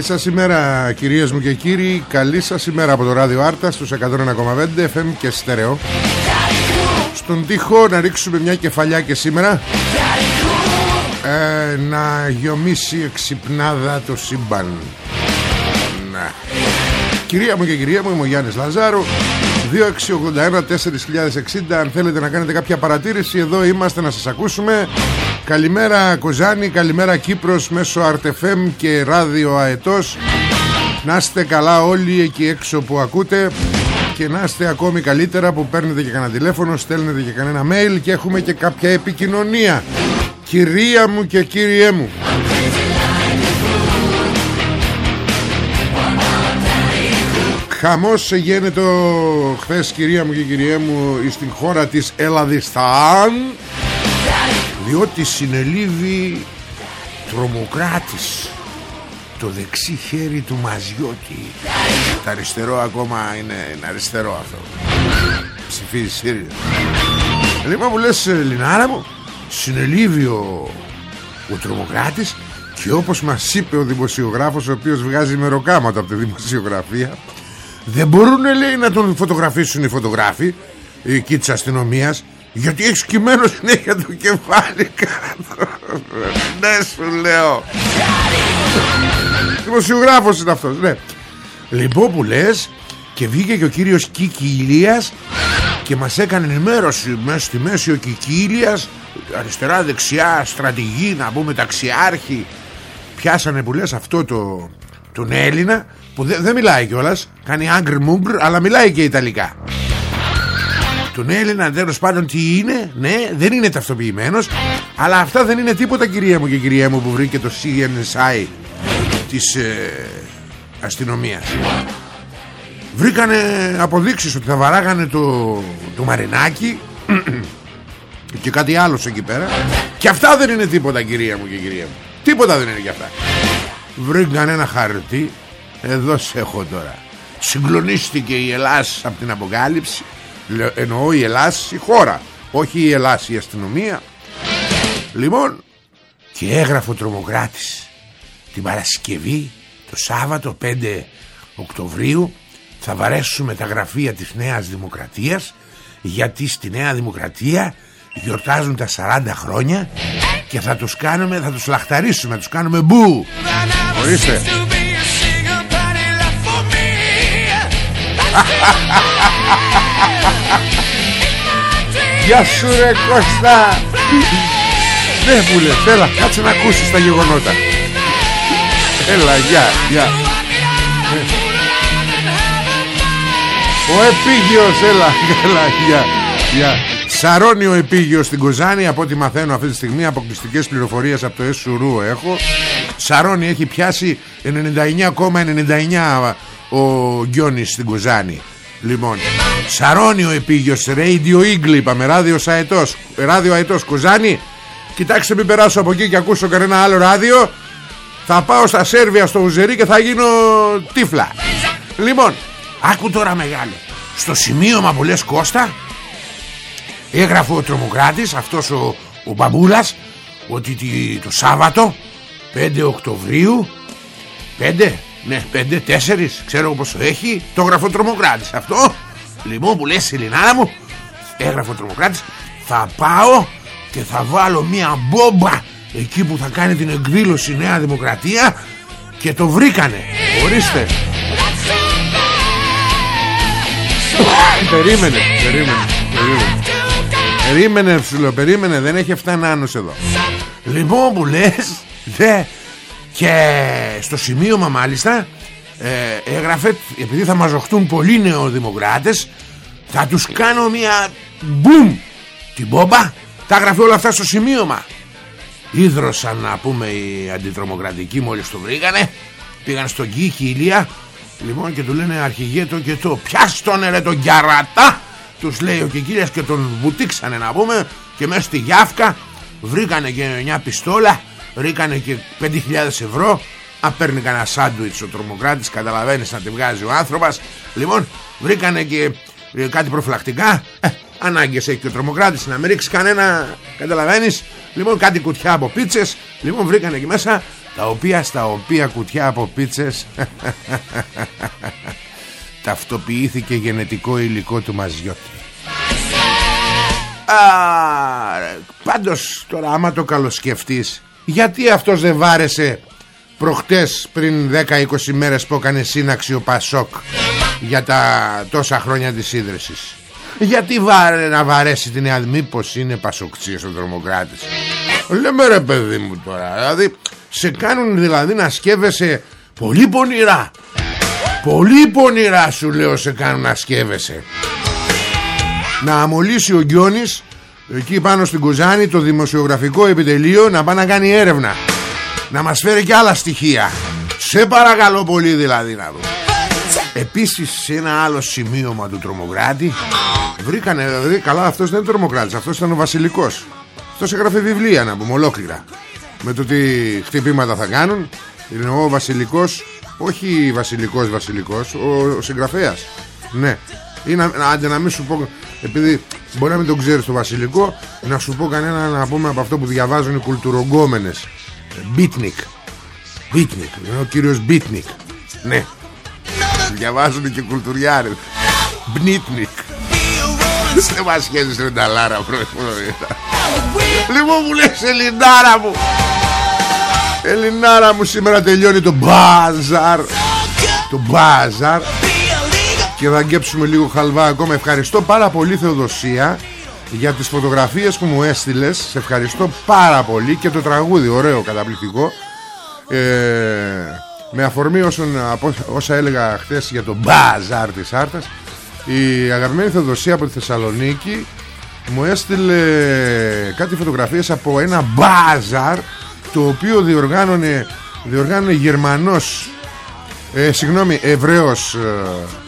Σας ημέρα κυρίες μου και κύριοι. Καλή σας ημέρα από το ράδιο Άρτα Στους 101,5 FM και στερεό Στον τοίχο να ρίξουμε μια κεφαλιά και σήμερα. Ε, Να γιομίσει εξυπνάδα το σύμπαν. Να. Κυρία μου και κυρία μου είμαι ο Γιάννης Λαζάρου. 2681-4060 Αν θέλετε να κάνετε κάποια παρατήρηση Εδώ είμαστε να σας ακούσουμε Καλημέρα Κοζάνη, καλημέρα Κύπρος μέσω Αρτεφέμ και Ράδιο Αετός. Να είστε καλά όλοι εκεί έξω που ακούτε Και να είστε ακόμη καλύτερα που παίρνετε και κανένα τηλέφωνο Στέλνετε και κανένα mail και έχουμε και κάποια επικοινωνία. Κυρία μου και κύριέ μου. Χαμός γίνεται χθες κυρία μου και κυριέ μου στην χώρα της Ελλαδιστάν διότι συνελήβει τρομοκράτης το δεξί χέρι του Μαζιώτη. Τα αριστερό ακόμα είναι, είναι αριστερό αυτό. Ψηφίζει ΣΥΡΙΖΑ λοιπόν μου λες Λινάρα μου συνελήβει ο, ο τρομοκράτης και όπως μας είπε ο δημοσιογράφος ο οποίος βγάζει μεροκάματα από τη δημοσιογραφία δεν μπορούν λέει να τον φωτογραφίσουν οι φωτογράφοι εκεί της αστυνομίας γιατί έχεις κειμένο συνέχεια το κεφάλι κάτω Ναι σου λέω. Δημοσιογράφος είναι αυτός ναι. Λοιπόν που λες Και βγήκε και ο κύριος Κίκη Ηλίας Και μας έκανε ενημέρωση Μέσα στη μέση ο Κίκη Ηλίας Αριστερά δεξιά στρατηγή Να πούμε ταξιάρχη. Πιάσανε που λες αυτό το, Τον Έλληνα Που δεν δε μιλάει κιόλας Κάνει άγκρ μούγκρ αλλά μιλάει και Ιταλικά τον Έλληνα τέλος πάντων τι είναι Ναι δεν είναι ταυτοποιημένος Αλλά αυτά δεν είναι τίποτα κυρία μου και κυρία μου Που βρήκε το CNSI Της ε, αστυνομίας. Βρήκανε αποδείξεις Ότι θα βαράγανε το, το μαρινάκι Και κάτι άλλος εκεί πέρα. Και αυτά δεν είναι τίποτα κυρία μου και κυρία μου. Τίποτα δεν είναι για αυτά. Βρήκαν ένα χαρτί. Εδώ σε έχω τώρα. Συγκλονίστηκε η Ελλάς από την αποκάλυψη εννοώ η Ελλάς η χώρα όχι η Ελλάς η αστυνομία λοιπόν και έγραφε ο τρομοκράτης την Παρασκευή το Σάββατο 5 Οκτωβρίου θα βαρέσουμε τα γραφεία της Νέας Δημοκρατίας γιατί στη Νέα Δημοκρατία γιορτάζουν τα 40 χρόνια και θα τους κάνουμε, θα τους λαχταρίσουμε, θα τους κάνουμε μπου. Ορίστε. Γεια σου ρε Κώστα. Δεν μου λες Έλα κάτσε να ακούσεις τα γεγονότα. Έλα γεια γεια. Ο επίγειος έλα Έλα γεια γεια. Σαρώνει ο επίγειος στην Κοζάνη Από ό,τι μαθαίνω αυτή τη στιγμή Αποκλειστικές πληροφορίες από το ΕΣΟΥΡΟΥ έχω. Σαρώνει έχει πιάσει 99,99 ο Γκιόνης στην Κουζάνη Λοιπόν Σαρώνιο επίγειος Radio Eagle είπαμε Ράδιο αετός Ράδιο αετός Κουζάνη Κοιτάξτε μην περάσω από εκεί και ακούσω κανένα άλλο ράδιο. Θα πάω στα Σέρβια στο Ουζερί και θα γίνω τύφλα. Λοιπόν Άκου τώρα μεγάλε Στο σημείωμα που λες Κώστα Έγραφε ο τρομοκράτης Αυτός ο, ο Μπαμπούλας Ότι το Σάββατο 5 Οκτωβρίου 5 ναι 5 4 Ξέρω πόσο έχει Το έγραφε ο τρομοκράτης. Αυτό Λοιπόν που λες Ελληνάρα μου. Έγραφε ο τρομοκράτης Θα πάω και θα βάλω μια μπόμπα εκεί που θα κάνει την εκδήλωση Νέα Δημοκρατία και το βρήκανε. Ορίστε. Περίμενε περίμενε περίμενε. Περίμενε ψηλό περίμενε δεν έχει 7 νάνους εδώ. Λοιπόν που λες. Δε, και στο σημείωμα μάλιστα ε, έγραφε επειδή θα μαζοχτούν πολλοί νεοδημοκράτες θα τους κάνω μια μπουμ την μπόμπα τα έγραφε όλα αυτά στο σημείωμα Ήδρωσαν να πούμε οι αντιτρομοκρατικοί μόλις το βρήκανε. Πήγαν στον Κίκη Ηλία Λοιπόν και του λένε αρχηγέ το και το Πιάστονε ρε τον Κιαρατά Τους λέει ο Κικίλιας και τον βουτήξανε να πούμε Και μέσα στη Γιάφκα Βρήκανε και μια πιστόλα Βρήκανε και 5.000 ευρώ. Αν παίρνει κανένα σάντουιτς ο τρομοκράτης Καταλαβαίνεις να τη βγάζει ο άνθρωπος. Λοιπόν βρήκανε και ε, κάτι προφυλακτικά. Ε, Ανάγκες έχει και ο τρομοκράτης να μην ρίξει κανένα Καταλαβαίνεις. Λοιπόν κάτι κουτιά από πίτσες. Λοιπόν βρήκαν εκεί μέσα Τα οποία στα οποία κουτιά από πίτσες Ταυτοποιήθηκε γενετικό υλικό του Μαζιώτη. Α, Πάντως τώρα άμα το καλοσκεφτείς Γιατί αυτός δεν βάρεσε Προχτές πριν 10-20 μέρες που έκανε σύναξη ο Πασόκ Για τα τόσα χρόνια της ίδρυσης; Γιατί βάρε να βαρέσει την Νέα Μήπως είναι πασοκτσίες ο τρομοκράτης Λέμε ρε παιδί μου τώρα Δηλαδή σε κάνουν δηλαδή να σκέφεσαι Πολύ πονηρά. Πολύ πονηρά σου λέω σε κάνουν να σκέφεσαι Να αμολύσει ο Γκιόνης Εκεί πάνω στην Κουζάνη Το δημοσιογραφικό επιτελείο Να πάει να κάνει έρευνα. Να μας φέρει και άλλα στοιχεία. Σε παρακαλώ πολύ δηλαδή να δω Επίσης σε ένα άλλο σημείωμα του τρομοκράτη Βρήκανε δηλαδή καλά αυτός δεν είναι τρομοκράτης Αυτός ήταν ο βασιλικός. Αυτός έγραφε βιβλία να πούμε ολόκληρα. Με το τι χτυπήματα θα κάνουν Είναι ο βασιλικός Όχι βασιλικός βασιλικός Ο, ο συγγραφέας. Ναι είναι, άντε να μην σου πω Επειδή μπορεί να μην τον ξέρεις το βασιλικό Να σου πω κανένα να πούμε από αυτό που διαβάζουν οι κουλτουρογκόμενες. Μπίτνικ Μπίτνικ Είναι ο κύριος Μπίτνικ Ναι. Διαβάζουν και κουλτουριάρες. Μπνίτνικ Δεν μας σχέσεις με τα λάρα Λοιπόν μου λες Ελληνάρα μου Ελληνάρα μου σήμερα τελειώνει το μπάζαρ Το μπάζαρ Και θα γκέψουμε λίγο χαλβά ακόμα. Ευχαριστώ πάρα πολύ Θεοδοσία Για τις φωτογραφίες που μου έστειλες. Σε ευχαριστώ πάρα πολύ. Και το τραγούδι ωραίο καταπληκτικό. Ε, με αφορμή όσον, όσα έλεγα χθες για το μπάζαρ της Άρτας η αγαπημένη Θεοδοσία από τη Θεσσαλονίκη μου έστειλε κάτι φωτογραφίες από ένα μπάζαρ το οποίο διοργάνωνε, διοργάνωνε Γερμανός ε, συγγνώμη Εβραίος ε, ε,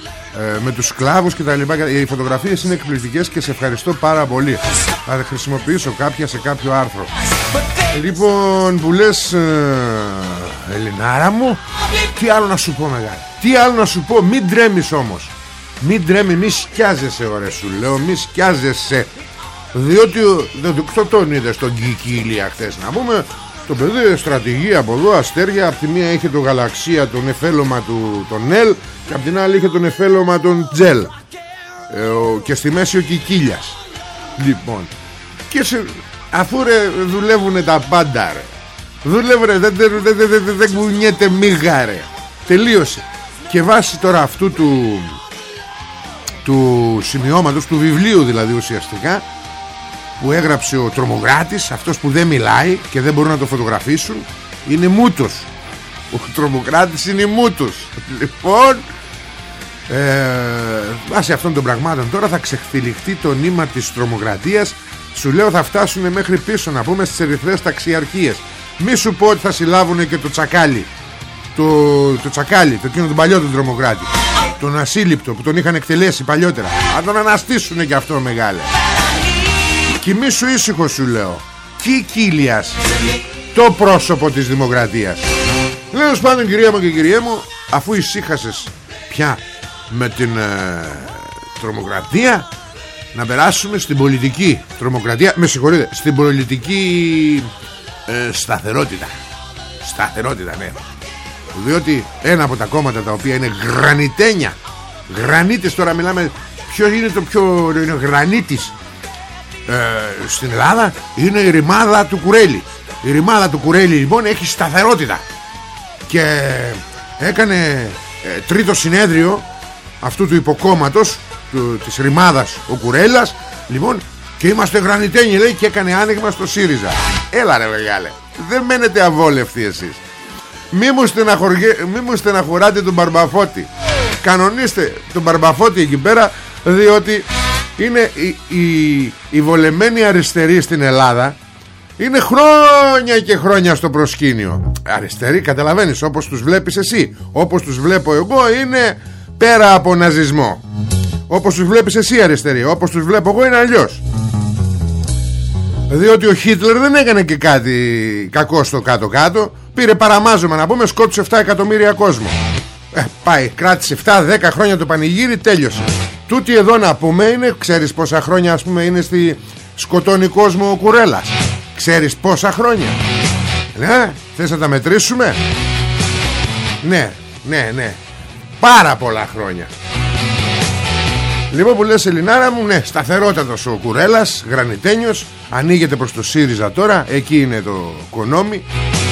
με τους σκλάβους και τα λοιπά. Οι φωτογραφίες είναι εκπληκτικές και σε ευχαριστώ πάρα πολύ. Θα χρησιμοποιήσω κάποια σε κάποιο άρθρο. Λοιπόν που λες ε, Ελληνάρα μου Τι άλλο να σου πω μεγάλη. Τι άλλο να σου πω Μην τρέμεις όμως. Μην τρέμει μη σκιάζεσαι ωραία σου λέω Μη σκιάζεσαι. Διότι δεν το τον είδες στον Κικίλια χθες να πούμε το παιδί στρατηγεί από εδώ αστέρια. Από τη μία είχε το γαλαξία τον εφέλωμα του τον Ελ Και από την άλλη είχε τον εφέλωμα τον Τζέλ. Ε, Και στη μέση ο Κικίλιας. Λοιπόν Και σε, αφού ρε δουλεύουν τα πάντα ρε. Δουλεύει ρε Δεν, δεν, δεν, δεν, δεν κουνιέται μίγα ρε. Τελείωσε. Και βάσει τώρα αυτού του Του σημειώματος Του βιβλίου δηλαδή ουσιαστικά Που έγραψε ο τρομοκράτης Αυτός που δεν μιλάει Και δεν μπορούν να το φωτογραφίσουν Είναι μούτος. Ο τρομοκράτης είναι μούτος. Λοιπόν ε, βάσει αυτών των πραγμάτων τώρα θα ξεχθυλιχτεί το νήμα της τρομοκρατίας. Σου λέω θα φτάσουν μέχρι πίσω να πούμε στις ερυθρές ταξιαρχίες. Μη σου πω ότι θα συλλάβουν και το τσακάλι. Το, το τσακάλι, το εκείνο τον παλιό τον τρομοκράτη. Τον ασύλληπτο που τον είχαν εκτελέσει παλιότερα. Να τον αναστήσουνε και αυτό μεγάλε Κοιμήσου ήσυχος σου λέω. Κικίλιας Το πρόσωπο της δημοκρατίας. Λέω πάντων κυρία μου και κυρία μου Αφού ησύχασες πια με την ε, τρομοκρατία Να περάσουμε στην πολιτική τρομοκρατία. Με συγχωρείτε Στην πολιτική ε, σταθερότητα. Σταθερότητα ναι. Διότι ένα από τα κόμματα τα οποία είναι γρανιτένια Γρανίτες τώρα μιλάμε Ποιος είναι το πιο είναι γρανίτης ε, Στην Ελλάδα Είναι η ρημάδα του Κουρέλη Η ρημάδα του Κουρέλη λοιπόν έχει σταθερότητα. Και έκανε ε, τρίτο συνέδριο Αυτού του υποκόμματος του, Της ρημάδας ο Κουρέλας Λοιπόν και είμαστε γρανιτένοι λέει και έκανε άνοιγμα στο ΣΥΡΙΖΑ. Έλα ρε μεγάλε Δεν μένετε αβόλευτοι εσείς. Μη μου, μη μου στεναχωράτε τον Μπαρμπαφώτη. Κανονίστε τον Μπαρμπαφώτη εκεί πέρα Διότι είναι η, η, η βολεμένη αριστερή στην Ελλάδα Είναι χρόνια και χρόνια στο προσκήνιο. Αριστερή καταλαβαίνεις όπως τους βλέπεις εσύ. Όπως τους βλέπω εγώ είναι πέρα από ναζισμό. Όπως τους βλέπεις εσύ αριστερή. Όπως τους βλέπω εγώ είναι αλλιώς. Διότι ο Χίτλερ δεν έκανε και κάτι κακό στο κάτω-κάτω. Πήρε παραμάζωμα να πούμε σκότωσε 7 εκατομμύρια κόσμο. Ε, Πάει κράτησε 7-10 χρόνια το πανηγύρι τέλειωσε Τούτη εδώ να πούμε είναι Ξέρεις πόσα χρόνια ας πούμε είναι στη σκοτώνει κόσμο ο Κουρέλας. Ξέρεις πόσα χρόνια. Ναι θες να τα μετρήσουμε; Ναι ναι ναι. Πάρα πολλά χρόνια. Λοιπόν που λες Ελληνάρα μου Ναι σταθερότατος ο Κουρέλας Γρανιτένιος Ανοίγεται προς το ΣΥΡΙΖΑ τώρα Εκεί είναι το κονόμι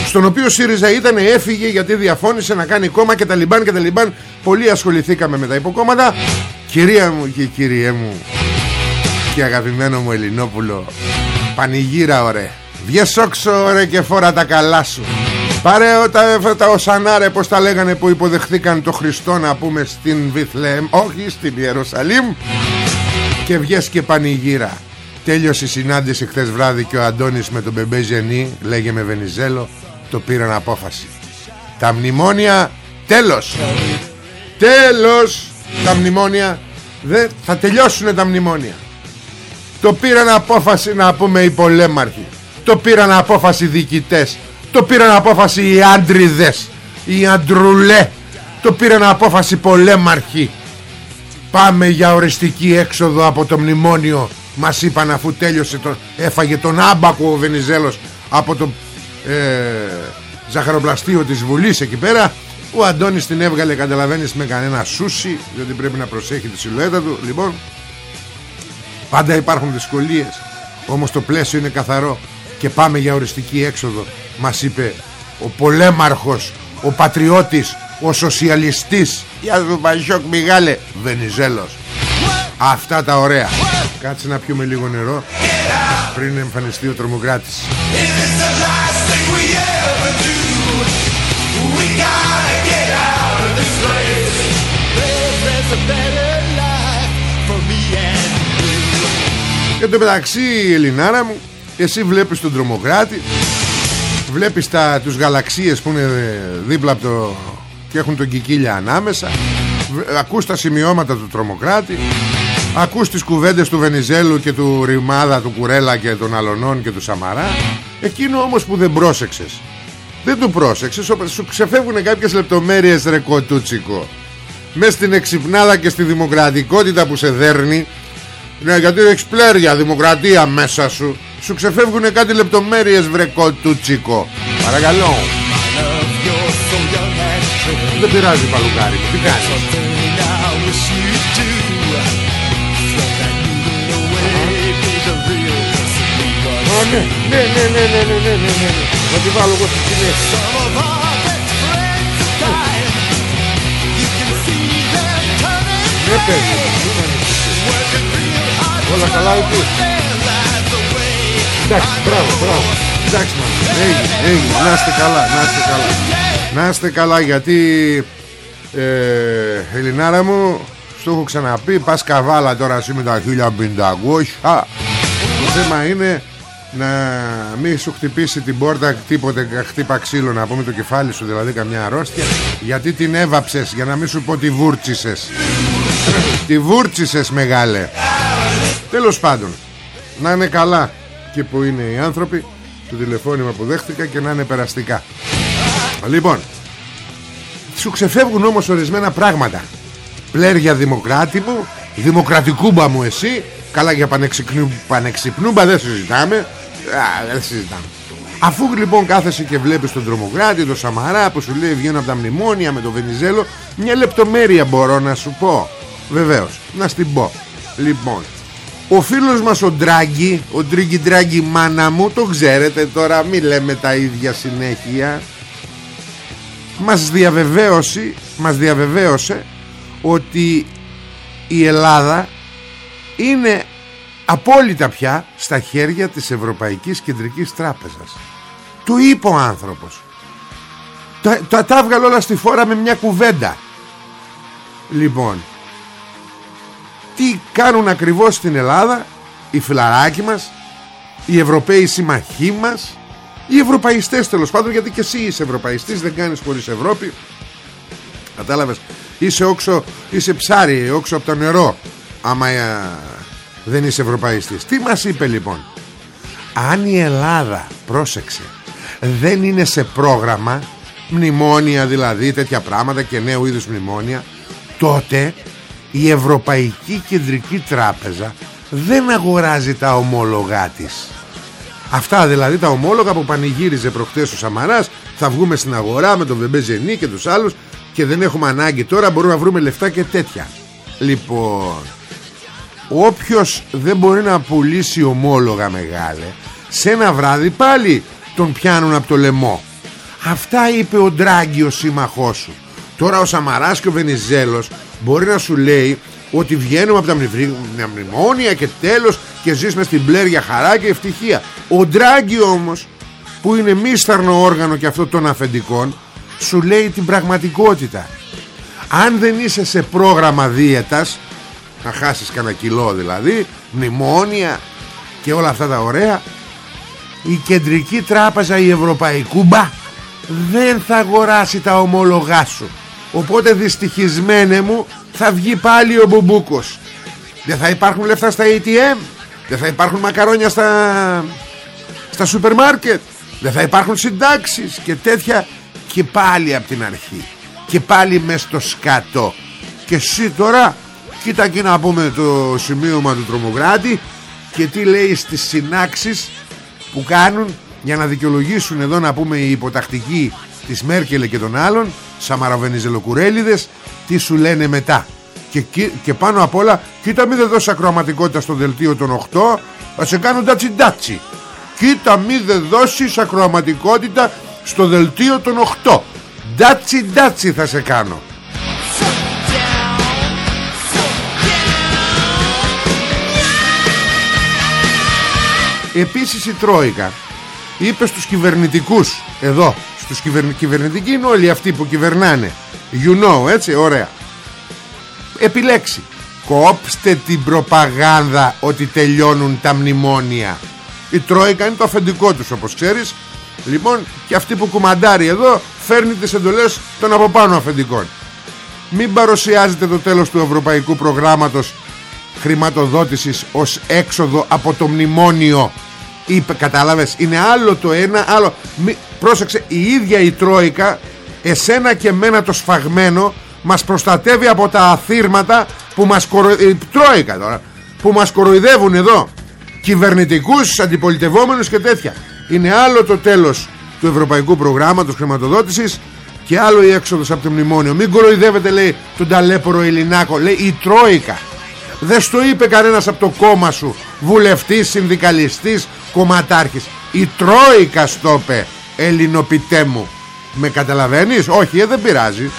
Στον οποίο ΣΥΡΙΖΑ ήταν έφυγε γιατί διαφώνησε να κάνει κόμμα και τα λιμπάν και τα λιμπάν. Πολύ ασχοληθήκαμε με τα υποκόμματα Κυρία μου και κυριέ μου Και αγαπημένο μου Ελληνόπουλο Πανηγύρα ωραία. Βγες όξο ωραία και φόρα τα καλά σου. Πάρε τα, τα οσανάρε πως τα λέγανε που υποδεχθήκαν το Χριστό να πούμε στην Βιθλέμ Όχι στην Ιερουσαλήμ. Και βγες και πανηγύρα. Τέλειωσε η συνάντηση χθες βράδυ και ο Αντώνης με τον Μπεμπέ Ζενή Λέγε με Βενιζέλο Το πήραν απόφαση. Τα μνημόνια τέλος. Τέλος Τα μνημόνια δεν, Θα τελειώσουν τα μνημόνια. Το πήραν απόφαση να πούμε οι πολέμαρχοι. Το πήραν απόφαση διοικητές. Το πήραν απόφαση οι άντριδες. Οι αντρουλέ. Το πήραν απόφαση πολέμαρχοι. Πάμε για οριστική έξοδο από το μνημόνιο μας είπαν αφού τέλειωσε το, Έφαγε τον άμπακο ο Βενιζέλος Από το ε, Ζαχαροπλαστείο της Βουλής εκεί πέρα Ο Αντώνης την έβγαλε καταλαβαίνεις με κανένα σούσι Διότι πρέπει να προσέχει τη σιλουέτα του. Λοιπόν Πάντα υπάρχουν δυσκολίες Όμως το πλαίσιο είναι καθαρό. Και πάμε για οριστική έξοδο Μας είπε ο πολέμαρχος Ο πατριώτης Ο σοσιαλιστής. Γεια σου Παϊσόκ Μιγάλε Βενιζέλος Αυτά τα ωραία. Κάτσε να πιούμε λίγο νερό Πριν εμφανιστεί ο τρομοκράτης Και το μεταξύ Ελληνάρα μου Εσύ βλέπεις τον τρομοκράτη Βλέπεις τα, τους γαλαξίες που είναι δίπλα από το Και έχουν τον κικίλια ανάμεσα Ακούς τα σημειώματα του τρομοκράτη Ακούς τις κουβέντες του Βενιζέλου και του Ρημάδα, του Κουρέλα και των Αλωνών και του Σαμαρά. Εκείνο όμως που δεν πρόσεξες. Δεν του πρόσεξες Σου ξεφεύγουν κάποιες λεπτομέρειες ρε κοτούτσικο Μες στην εξυπνάδα και στη δημοκρατικότητα που σε δέρνει Ναι γιατί έχεις πλέρια δημοκρατία μέσα σου Σου ξεφεύγουν κάτι λεπτομέρειες βρε κοτούτσικο Παρακαλώ Δεν πειράζει παλουκάρι Τι κάνεις; Ναι, ναι, ναι, ναι, ναι, ναι, ναι, ναι, ναι. Να τη βάλω εγώ στη σκηνή. Ναι, παιδί, Όλα καλά εκεί. Εντάξει, μπράβο, μπράβο. Εντάξει, man. Έγινε, έγινε. Να είστε καλά, να είστε καλά. Να είστε καλά γιατί ε, Ελληνάρα μου Στο έχω ξαναπεί Πας καβάλα τώρα εσύ με τα 1500 Το θέμα είναι να μην σου χτυπήσει την πόρτα τίποτε χτύπα ξύλο να πούμε το κεφάλι σου δηλαδή καμιά αρρώστια γιατί την έβαψες για να μην σου πω τη βούρτσισες τη βούρτσισες μεγάλε. Τέλος πάντων να είναι καλά και που είναι οι άνθρωποι το τηλεφώνημα που δέχτηκα και να είναι περαστικά. Λοιπόν σου ξεφεύγουν όμως ορισμένα πράγματα. Πλέρια δημοκράτη μου δημοκρατικούμπα μου εσύ καλά για πανεξυπνούμπα δεν συζητάμε. Α, δεν συζητάμε. Αφού λοιπόν κάθεσαι και βλέπεις τον τρομοκράτη Τον Σαμαρά που σου λέει βγαίνουν από τα μνημόνια Με τον Βενιζέλο Μια λεπτομέρεια μπορώ να σου πω Βεβαίως να στην πω Λοιπόν ο φίλος μας ο Ντράγκη Ο Τρίγκη Ντράγκη μάνα μου Το ξέρετε τώρα Μη λέμε τα ίδια συνέχεια Μας διαβεβαίωσε Μας διαβεβαίωσε Ότι η Ελλάδα Είναι απόλυτα πια στα χέρια της Ευρωπαϊκής Κεντρικής Τράπεζας. Του είπε ο άνθρωπος. Τα, τα, τα όλα στη φόρα με μια κουβέντα. Λοιπόν, τι κάνουν ακριβώς στην Ελλάδα οι φιλαράκοι μας, οι Ευρωπαίοι συμμαχοί μας, οι Ευρωπαϊστές τέλος πάντων, γιατί και εσύ είσαι Ευρωπαϊστής, δεν κάνεις χωρίς Ευρώπη. Κατάλαβες, είσαι όξο, είσαι ψάρι, όξο από το νερό. Άμα ε, δεν είσαι ευρωπαϊστής Τι μας είπε λοιπόν; Αν η Ελλάδα πρόσεξε Δεν είναι σε πρόγραμμα Μνημόνια δηλαδή τέτοια πράγματα Και νέου είδους μνημόνια Τότε η Ευρωπαϊκή Κεντρική Τράπεζα Δεν αγοράζει τα ομόλογά της. Αυτά δηλαδή τα ομόλογα που πανηγύριζε προχτές ο Σαμαράς Θα βγούμε στην αγορά με τον Βεμπεζενή και τους άλλους Και δεν έχουμε ανάγκη τώρα Μπορούμε να βρούμε λεφτά και τέτοια. Λοιπόν Όποιος δεν μπορεί να πουλήσει ομόλογα μεγάλε Σε ένα βράδυ πάλι τον πιάνουν από το λαιμό. Αυτά είπε ο Ντράγκη ο σύμμαχός σου. Τώρα ο Σαμαράς και ο Βενιζέλος Μπορεί να σου λέει ότι βγαίνουμε από τα μνημόνια και τέλος και ζεις με στην πλέρια χαρά και ευτυχία. Ο Ντράγκη όμως που είναι μίσταρνο όργανο και αυτό των αφεντικών σου λέει την πραγματικότητα. Αν δεν είσαι σε πρόγραμμα δίαιτας να χάσεις κανένα κιλό δηλαδή μνημόνια και όλα αυτά τα ωραία η κεντρική τράπεζα η Ευρωπαϊκού μπα δεν θα αγοράσει τα ομόλογά σου οπότε δυστυχισμένε μου θα βγει πάλι ο Μπουμπούκος. Δεν θα υπάρχουν λεφτά στα ATM δεν θα υπάρχουν μακαρόνια στα στα σούπερ μάρκετ δεν θα υπάρχουν συντάξεις και τέτοια. Και πάλι από την αρχή και πάλι μες στο σκάτο και εσύ τώρα Κοίτα εκεί να πούμε το σημείωμα του τρομοκράτη και τι λέει στις συνάξεις που κάνουν για να δικαιολογήσουν εδώ να πούμε οι υποτακτικοί της Μέρκελε και των άλλων Σαμαραβενιζελοκουρέλιδες τι σου λένε μετά. Και, και πάνω απ' όλα κοίτα μην δεν δώσει ακροαματικότητα στο δελτίο των 8 θα σε κάνουν τάτσι τάτσι κοίτα μην δεν δώσεις ακροαματικότητα στο δελτίο των 8 ντάτσι ντάτσι θα σε κάνω. Επίσης η Τρόικα είπες στους κυβερνητικούς εδώ στους κυβερνη... κυβερνητικοί είναι όλοι αυτοί που κυβερνάνε. You know έτσι ωραία. Επιλέξει. Κόψτε την προπαγάνδα ότι τελειώνουν τα μνημόνια. Η Τρόικα είναι το αφεντικό τους όπως ξέρεις. Λοιπόν και αυτή που κουμαντάρει εδώ φέρνει τις εντολές των από πάνω αφεντικών. Μην παρουσιάζετε το τέλος του ευρωπαϊκού προγράμματος χρηματοδότησης ως έξοδο από το μνημόνιο είπε κατάλαβες είναι άλλο το ένα άλλο. Μη, πρόσεξε η ίδια η Τρόικα εσένα και μένα το σφαγμένο μας προστατεύει από τα αθήρματα που μας κοροϊδεύουν Τρόικα τώρα που μας κοροϊδεύουν εδώ. Κυβερνητικούς, αντιπολιτευόμενους και τέτοια. Είναι άλλο το τέλος του ευρωπαϊκού προγράμματος χρηματοδότησης και άλλο η έξοδος από το μνημόνιο. Μην κοροϊδεύετε λέει τον ταλέπορο Ελληνάκο. Λέει η Τρόικα. Δεν στο είπε κανένας από το κόμμα σου. Βουλευτής, συνδικαλιστής, κομματάρχης. Η Τρόικα στο είπε Ελληνοπιτέ μου. Με καταλαβαίνεις; Όχι ε, δεν πειράζει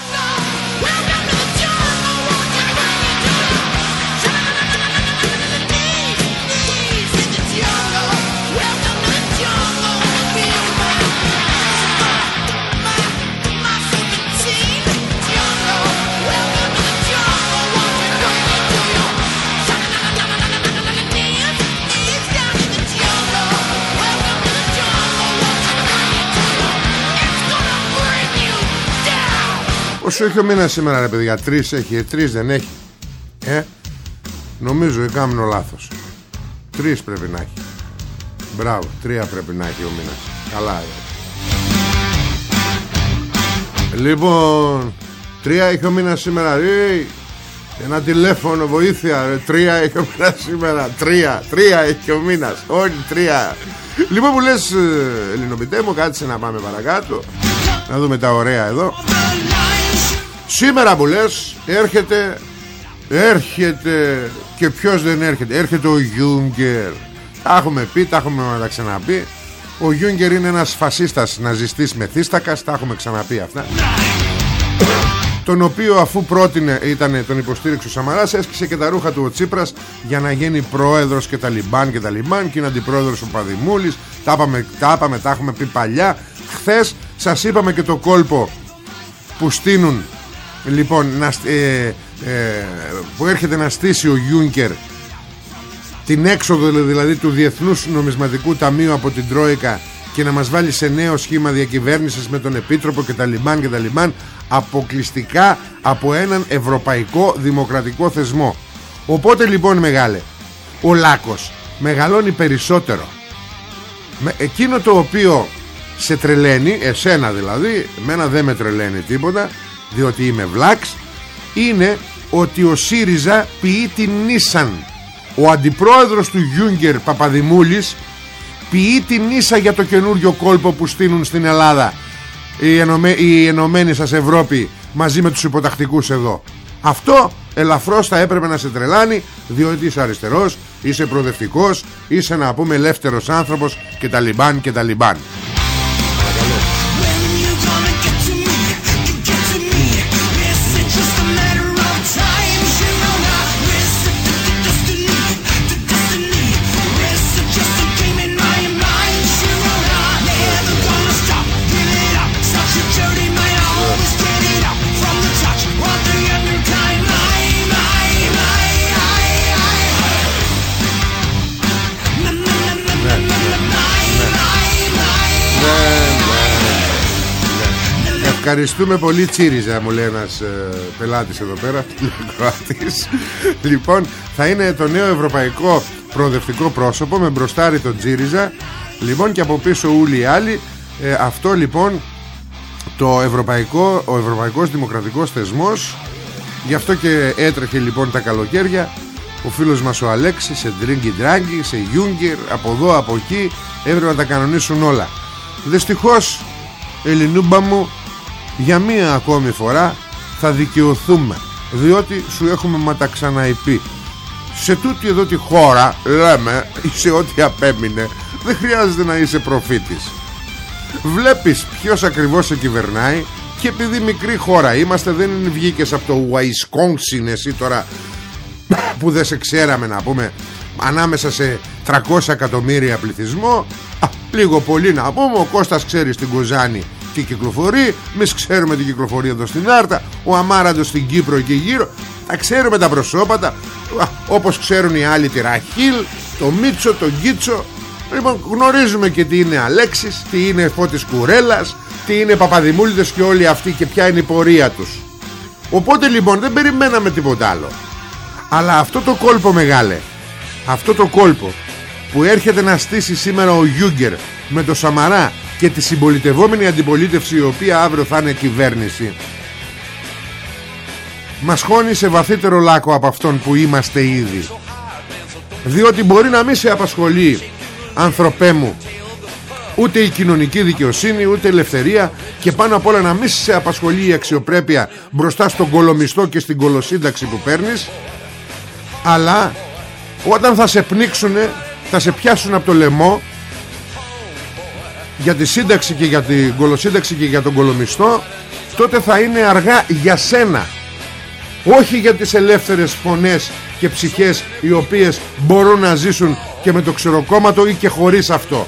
Πόσο έχει ο μήνας σήμερα ρε παιδιά; Τρεις έχει, ε, τρεις δεν έχει. Ε Νομίζω έκαμνω λάθος. Τρεις πρέπει να έχει. Μπράβο, τρία πρέπει να έχει ο μήνας. Καλά ε. Λοιπόν Τρία έχει ο μήνας σήμερα. Ε, Ένα τηλέφωνο βοήθεια ρε. Τρία έχει ο μήνας σήμερα. Τρία, τρία έχει ο μήνας. Όχι τρία. Λοιπόν που λες ε, Ελληνομητέ μου κάτσε να πάμε παρακάτω. Να δούμε τα ωραία εδώ Σήμερα που λες έρχεται Έρχεται και ποιος δεν έρχεται. Έρχεται ο Γιούγκερ. Τα έχουμε πει, τα έχουμε να τα ξαναπεί. Ο Γιούγκερ είναι ένας φασίστας ναζιστής μεθύστακας Τα έχουμε ξαναπεί αυτά. Τον οποίο αφού πρότεινε ήταν τον υποστήριξε ο Σαμαράς έσκησε και τα ρούχα του ο Τσίπρας για να γίνει πρόεδρος και τα λιμπάν και τα λιμπάν και είναι αντιπρόεδρος ο Παδημούλης. Τα είπαμε, τα, είπαμε, τα έχουμε πει παλιά. Χθες σας είπαμε και το κόλπο που στείνουν λοιπόν να, ε, ε, που έρχεται να στήσει ο Γιούνκερ την έξοδο δηλαδή του Διεθνούς Νομισματικού Ταμείου από την Τρόικα και να μας βάλει σε νέο σχήμα διακυβέρνησης με τον Επίτροπο και τα λιμάν και τα λιμάν αποκλειστικά από έναν ευρωπαϊκό δημοκρατικό θεσμό. Οπότε λοιπόν μεγάλε ο Λάκος μεγαλώνει περισσότερο. Με εκείνο το οποίο σε τρελαίνει εσένα δηλαδή εμένα δεν με τρελαίνει τίποτα διότι είμαι βλάξ είναι ότι ο ΣΥΡΙΖΑ ποιεί την Νίσαν. Ο αντιπρόεδρος του Γιούγκερ Παπαδημούλης ποιεί την Νίσα για το καινούριο κόλπο που στείλουν στην Ελλάδα. Η, ενωμέ, η ενωμένη σας Ευρώπη μαζί με τους υποτακτικούς εδώ. Αυτό ελαφρώς θα έπρεπε να σε τρελάνει διότι είσαι αριστερός, είσαι προοδευτικός είσαι να πούμε ελεύθερος άνθρωπος και τα λιμπάν και τα λιμπάν Ευχαριστούμε πολύ Τσίριζα μου λέει ένας ε, πελάτης εδώ πέρα Λοιπόν θα είναι το νέο ευρωπαϊκό προοδευτικό πρόσωπο με μπροστάρι τον Τσίριζα. Λοιπόν και από πίσω όλοι οι άλλοι. Ε, Αυτό λοιπόν το ευρωπαϊκό, ο ευρωπαϊκός δημοκρατικός θεσμός. Γι' αυτό και έτρεχε λοιπόν τα καλοκαίρια. Ο φίλος μας ο Αλέξης σε Ντρίγκι Ντράγκι, σε Γιούγκερ από εδώ από εκεί έπρεπε να τα κανονίσουν όλα. Δυστυχώς Ελληνούμπα μου για μία ακόμη φορά θα δικαιωθούμε διότι σου έχουμε ματαξαναειπεί σε τούτη εδώ τη χώρα λέμε σε ό,τι απέμεινε δεν χρειάζεται να είσαι προφήτης. Βλέπεις ποιος ακριβώς σε κυβερνάει και επειδή μικρή χώρα είμαστε δεν βγήκες από το Ουαϊσκόνσιν εσύ τώρα που δεν σε ξέραμε να πούμε ανάμεσα σε 300 εκατομμύρια πληθυσμό. Α, λίγο πολύ να πούμε ο Κώστας ξέρει στην Κουζάνη τι κυκλοφορεί Εμείς ξέρουμε τι κυκλοφορεί εδώ στην Άρτα Ο Αμάραντος στην Κύπρο εκεί γύρω Τα ξέρουμε τα προσώπατα Όπως ξέρουν οι άλλοι τη Ραχίλ Το Μίτσο, το Γκίτσο. Λοιπόν γνωρίζουμε και τι είναι Αλέξης Τι είναι Φώτης Κουρέλας Τι είναι Παπαδημούλητες και όλοι αυτοί Και ποια είναι η πορεία τους. Οπότε λοιπόν δεν περιμέναμε τίποτα άλλο. Αλλά αυτό το κόλπο μεγάλε Αυτό το κόλπο Που έρχεται να στήσει σήμερα ο Γιούγκερ Με το Σαμαρά και τη συμπολιτευόμενη αντιπολίτευση η οποία αύριο θα είναι κυβέρνηση. Μας χώνει σε βαθύτερο λάκκο από αυτόν που είμαστε ήδη. Διότι μπορεί να μην σε απασχολεί ανθρωπέ μου ούτε η κοινωνική δικαιοσύνη ούτε η ελευθερία και πάνω απ' όλα να μην σε απασχολεί η αξιοπρέπεια μπροστά στον κολομιστό και στην κολοσύνταξη που παίρνεις αλλά όταν θα σε πνίξουνε θα σε πιάσουν από το λαιμό για τη σύνταξη και για την κολοσύνταξη και για τον κολομιστό τότε θα είναι αργά για σένα. Όχι για τις ελεύθερες φωνές και ψυχές οι οποίες μπορούν να ζήσουν και με το ξεροκόμματο ή και χωρίς αυτό.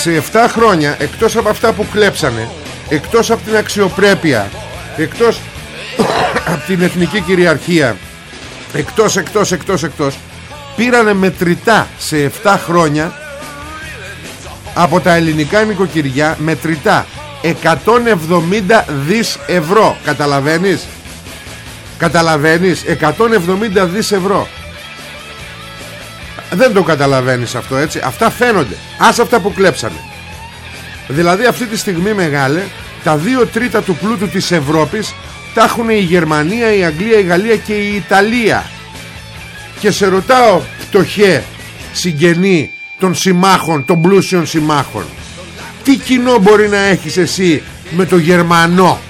Σε 7 χρόνια εκτός από αυτά που κλέψανε εκτός από την αξιοπρέπεια εκτός από την εθνική κυριαρχία εκτός εκτός εκτός εκτός πήρανε μετρητά σε 7 χρόνια από τα ελληνικά νοικοκυριά μετρητά 170 δις ευρώ. Καταλαβαίνεις; Καταλαβαίνεις; 170 δις ευρώ. Δεν το καταλαβαίνεις αυτό έτσι; Αυτά φαίνονται. Άσε αυτά που κλέψανε δηλαδή αυτή τη στιγμή μεγάλε τα δύο τρίτα του πλούτου της Ευρώπης τα έχουν η Γερμανία, η Αγγλία, η Γαλλία και η Ιταλία. Και σε ρωτάω πτωχέ συγγενή των συμμάχων, των πλούσιων συμμάχων τι κοινό μπορεί να έχεις εσύ με το Γερμανό;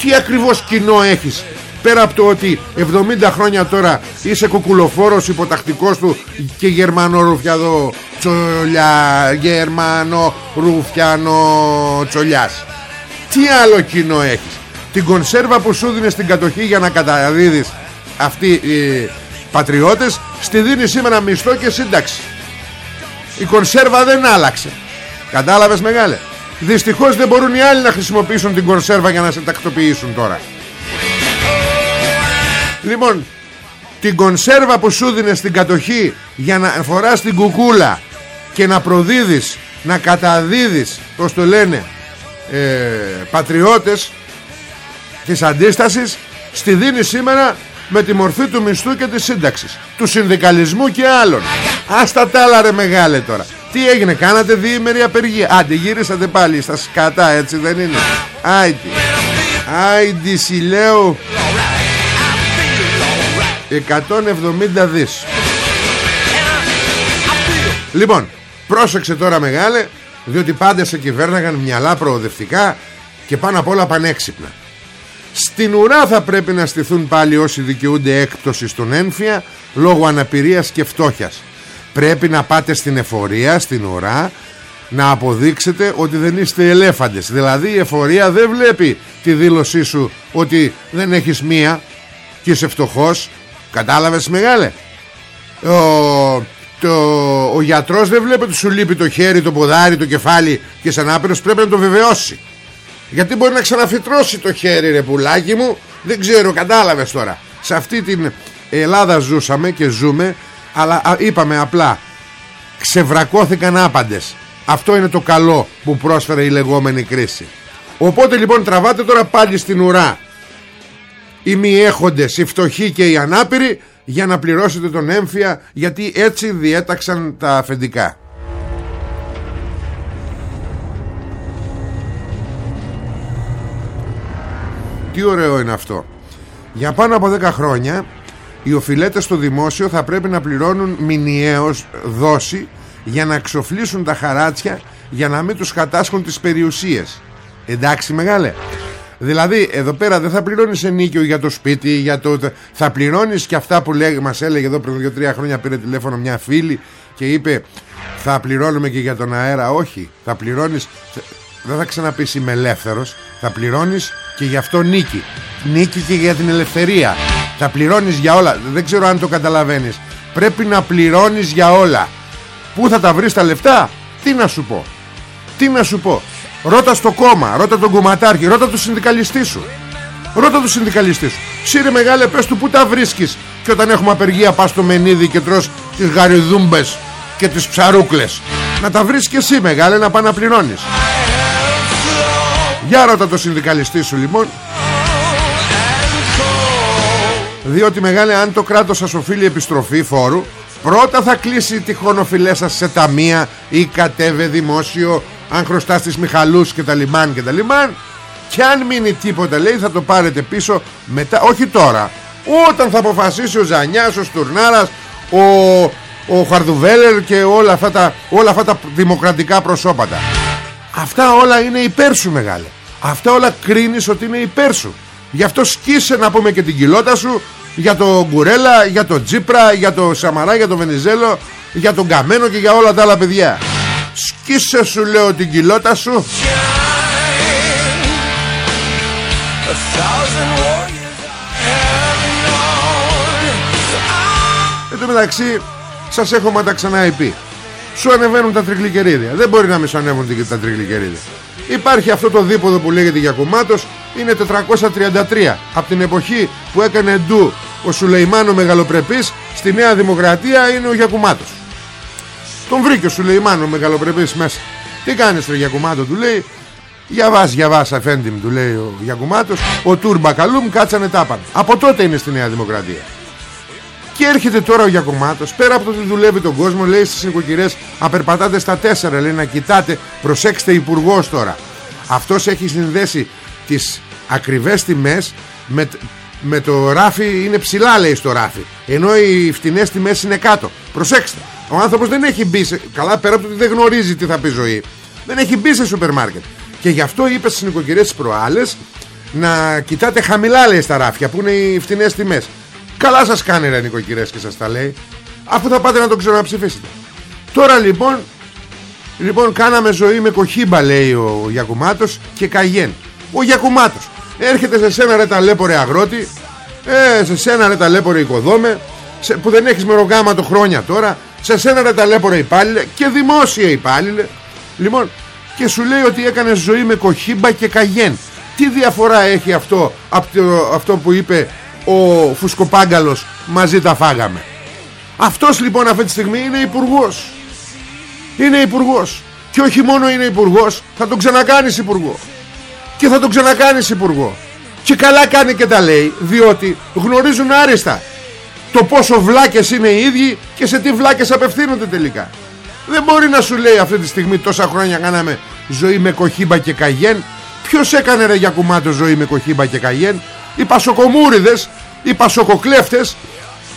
Τι ακριβώς κοινό έχεις πέρα από το ότι 70 χρόνια τώρα είσαι κουκουλοφόρος υποτακτικός του και Γερμανό ρουφιαδό τσολιά Γερμανό ρουφιανό τσολιάς. Τι άλλο κοινό έχεις; Την κονσέρβα που σου δίνεις στην κατοχή για να καταδίδεις αυτοί οι πατριώτες στη δίνει σήμερα μισθό και σύνταξη. Η κονσέρβα δεν άλλαξε. Κατάλαβες μεγάλε; Δυστυχώς δεν μπορούν οι άλλοι να χρησιμοποιήσουν την κονσέρβα για να σε τακτοποιήσουν τώρα. Λοιπόν την κονσέρβα που σου δίνεις στην κατοχή για να φοράς την κουκούλα και να προδίδεις να καταδίδεις πως το λένε ε, πατριώτες της αντίστασης στη δίνει σήμερα με τη μορφή του μισθού και της σύνταξης του συνδικαλισμού και άλλων. Άστα τα άλλα ρε μεγάλε τώρα. Τι έγινε κάνατε διήμερη απεργία. Άντε γύρισατε πάλι στα σκατά έτσι δεν είναι. Άιντι. Άιντι σιλέου 170 δις. Λοιπόν πρόσεξε τώρα μεγάλε διότι πάντα σε κυβέρναγαν μυαλά προοδευτικά και πάνω απ' όλα πανέξυπνα στην ουρά θα πρέπει να στηθούν πάλι όσοι δικαιούνται έκπτωση στον ένφια λόγω αναπηρίας και φτώχειας. Πρέπει να πάτε στην εφορία, στην ουρά, να αποδείξετε ότι δεν είστε ελέφαντες. Δηλαδή η εφορία δεν βλέπει τη δήλωσή σου ότι δεν έχεις μία και είσαι φτωχός. Κατάλαβες μεγάλε; Ο, το, ο γιατρός δεν βλέπει ότι σου λείπει το χέρι, το ποδάρι, το κεφάλι και σαν άπειρος πρέπει να το βεβαιώσει. Γιατί μπορεί να ξαναφυτρώσει το χέρι ρε πουλάκι μου Δεν ξέρω κατάλαβες τώρα. Σε αυτή την Ελλάδα ζούσαμε και ζούμε Αλλά είπαμε απλά Ξεβρακώθηκαν άπαντες. Αυτό είναι το καλό που πρόσφερε η λεγόμενη κρίση. Οπότε λοιπόν τραβάτε τώρα πάλι στην ουρά. Οι μη έχοντες, οι φτωχοί και οι ανάπηροι Για να πληρώσετε τον έμφυα Γιατί έτσι διέταξαν τα αφεντικά. Τι ωραίο είναι αυτό. Για πάνω από 10 χρόνια Οι οφειλέτες στο δημόσιο θα πρέπει να πληρώνουν μηνιαίως δόση Για να εξοφλήσουν τα χαράτσια Για να μην τους κατάσχουν τις περιουσίες. Εντάξει μεγάλε Δηλαδή εδώ πέρα δεν θα πληρώνεις ενίκιο για το σπίτι για το... Θα πληρώνεις και αυτά που λέει, μας έλεγε εδώ πριν 2-3 χρόνια Πήρε τηλέφωνο μια φίλη και είπε Θα πληρώνουμε και για τον αέρα Όχι θα πληρώνεις δεν θα ξαναπείς είμαι ελεύθερος θα πληρώνεις και γι' αυτό νίκη. Νίκη και για την ελευθερία. Θα πληρώνεις για όλα. Δεν ξέρω αν το καταλαβαίνεις. Πρέπει να πληρώνεις για όλα. Πού θα τα βρεις τα λεφτά; Τι να σου πω. Τι να σου πω ρώτα στο κόμμα ρώτα τον κομματάρχη ρώτα τον συνδικαλιστή σου. Ρώτα τον συνδικαλιστή σου. Σύρε μεγάλε πες του που τα βρίσκεις. Και όταν έχουμε απεργία πας στο μενίδι και τρως τις γαριδούμπες και τις ψαρούκλες. Να τα βρεις και εσύ μεγάλε να πάει να πληρώνεις για ρώτα το συνδικαλιστή σου λοιπόν. Διότι μεγάλε αν το κράτος σας οφείλει επιστροφή φόρου Πρώτα θα κλείσει τυχόν οφειλές σας σε ταμεία Ή κατέβε δημόσιο Αν χρωστάς στις Μιχαλούς και τα λιμάν και τα λιμάν. Και αν μείνει τίποτα λέει θα το πάρετε πίσω μετά Όχι τώρα. Όταν θα αποφασίσει ο Ζανιάς, ο Στουρνάρας Ο, ο Χαρδουβέλερ και όλα αυτά, τα, όλα αυτά τα δημοκρατικά προσώπατα. Αυτά όλα είναι υπέρ σου μεγάλε. Αυτά όλα κρίνεις ότι είναι υπέρ σου. Γι' αυτό σκίσε να πούμε και την κοιλώτα σου Για το Γκουρέλα, για το Τζίπρα Για το Σαμαρά, για το Βενιζέλο Για τον Καμένο και για όλα τα άλλα παιδιά. Σκίσε σου λέω την κοιλώτα σου. Εν τω μεταξύ Σας έχω μα τα ξανά πει Σου ανεβαίνουν τα τρικλικερίδια Δεν μπορεί να μη σου ανέβουν τα τρικλικερίδια Υπάρχει αυτό το δίποδο που λέγεται Γιακουμάτος Είναι 433 Από την εποχή που έκανε ντου ο Σουλεϊμάνο Μεγαλοπρεπής στη Νέα Δημοκρατία είναι ο Γιακουμάτος. Τον βρήκε ο Σουλεϊμάνο Μεγαλοπρεπής μέσα. Τι κάνεις το Γιακουμάτο του λέει. Για βάς, για βάς αφέντη μου του λέει ο Γιακουμάτος. Ο Τούρμπα Καλούμ κάτσανε τάπαν. Από τότε είναι στη Νέα Δημοκρατία Και έρχεται τώρα ο Γιακουμάτος Πέρα από το ότι δουλεύει τον κόσμο Λέει στις νοικοκυρές Απερπατάτε στα τέσσερα Λέει να κοιτάτε Προσέξτε υπουργός τώρα Αυτός έχει συνδέσει τις ακριβές τιμές με, με το ράφι είναι ψηλά λέει στο ράφι Ενώ οι φτηνές τιμές είναι κάτω. Προσέξτε Ο άνθρωπος δεν έχει μπει σε... Καλά πέρα από το ότι δεν γνωρίζει τι θα πει ζωή Δεν έχει μπει σε σούπερ μάρκετ. Και γι' αυτό είπε στις νοικοκυρές τις προάλλες να κοιτάτε χαμηλά λέει στα ράφια που είναι οι φτηνές τιμές. Καλά σας κάνει ρε νοικοκυρές και σας τα λέει. Αφού θα πάτε να το ξαναψηφίσετε. Τώρα λοιπόν, λοιπόν κάναμε ζωή με κοχύμπα λέει ο Γιακουμάτος και Καγέν. Ο Γιακουμάτος έρχεται σε σένα ρε ταλέπορε αγρότη, ε, σε σένα ρε ταλέπορε οικοδόμε, σε, που δεν έχεις μερογάματο χρόνια τώρα, σε σένα ρε ταλέπορε υπάλληλε και δημόσια υπάλληλε. Λοιπόν, και σου λέει ότι έκανες ζωή με κοχύμπα και καγέν. Τι διαφορά έχει αυτό από το, αυτό που είπε ο Φουσκοπάγκαλος μαζί τα φάγαμε. Αυτός λοιπόν αυτή τη στιγμή είναι υπουργός. Είναι υπουργός. Και όχι μόνο είναι υπουργός, θα τον ξανακάνεις υπουργό. Και θα τον ξανακάνεις υπουργό. Και καλά κάνει και τα λέει, διότι γνωρίζουν άριστα το πόσο βλάκες είναι οι ίδιοι και σε τι βλάκες απευθύνονται τελικά. Δεν μπορεί να σου λέει αυτή τη στιγμή τόσα χρόνια κάναμε ζωή με κοχύμπα και καγέν. Ποιος έκανε ρε για κουμάτο ζωή με κοχύμπα και καγέν; Οι πασοκομούριδες, οι πασοκοκλέφτες,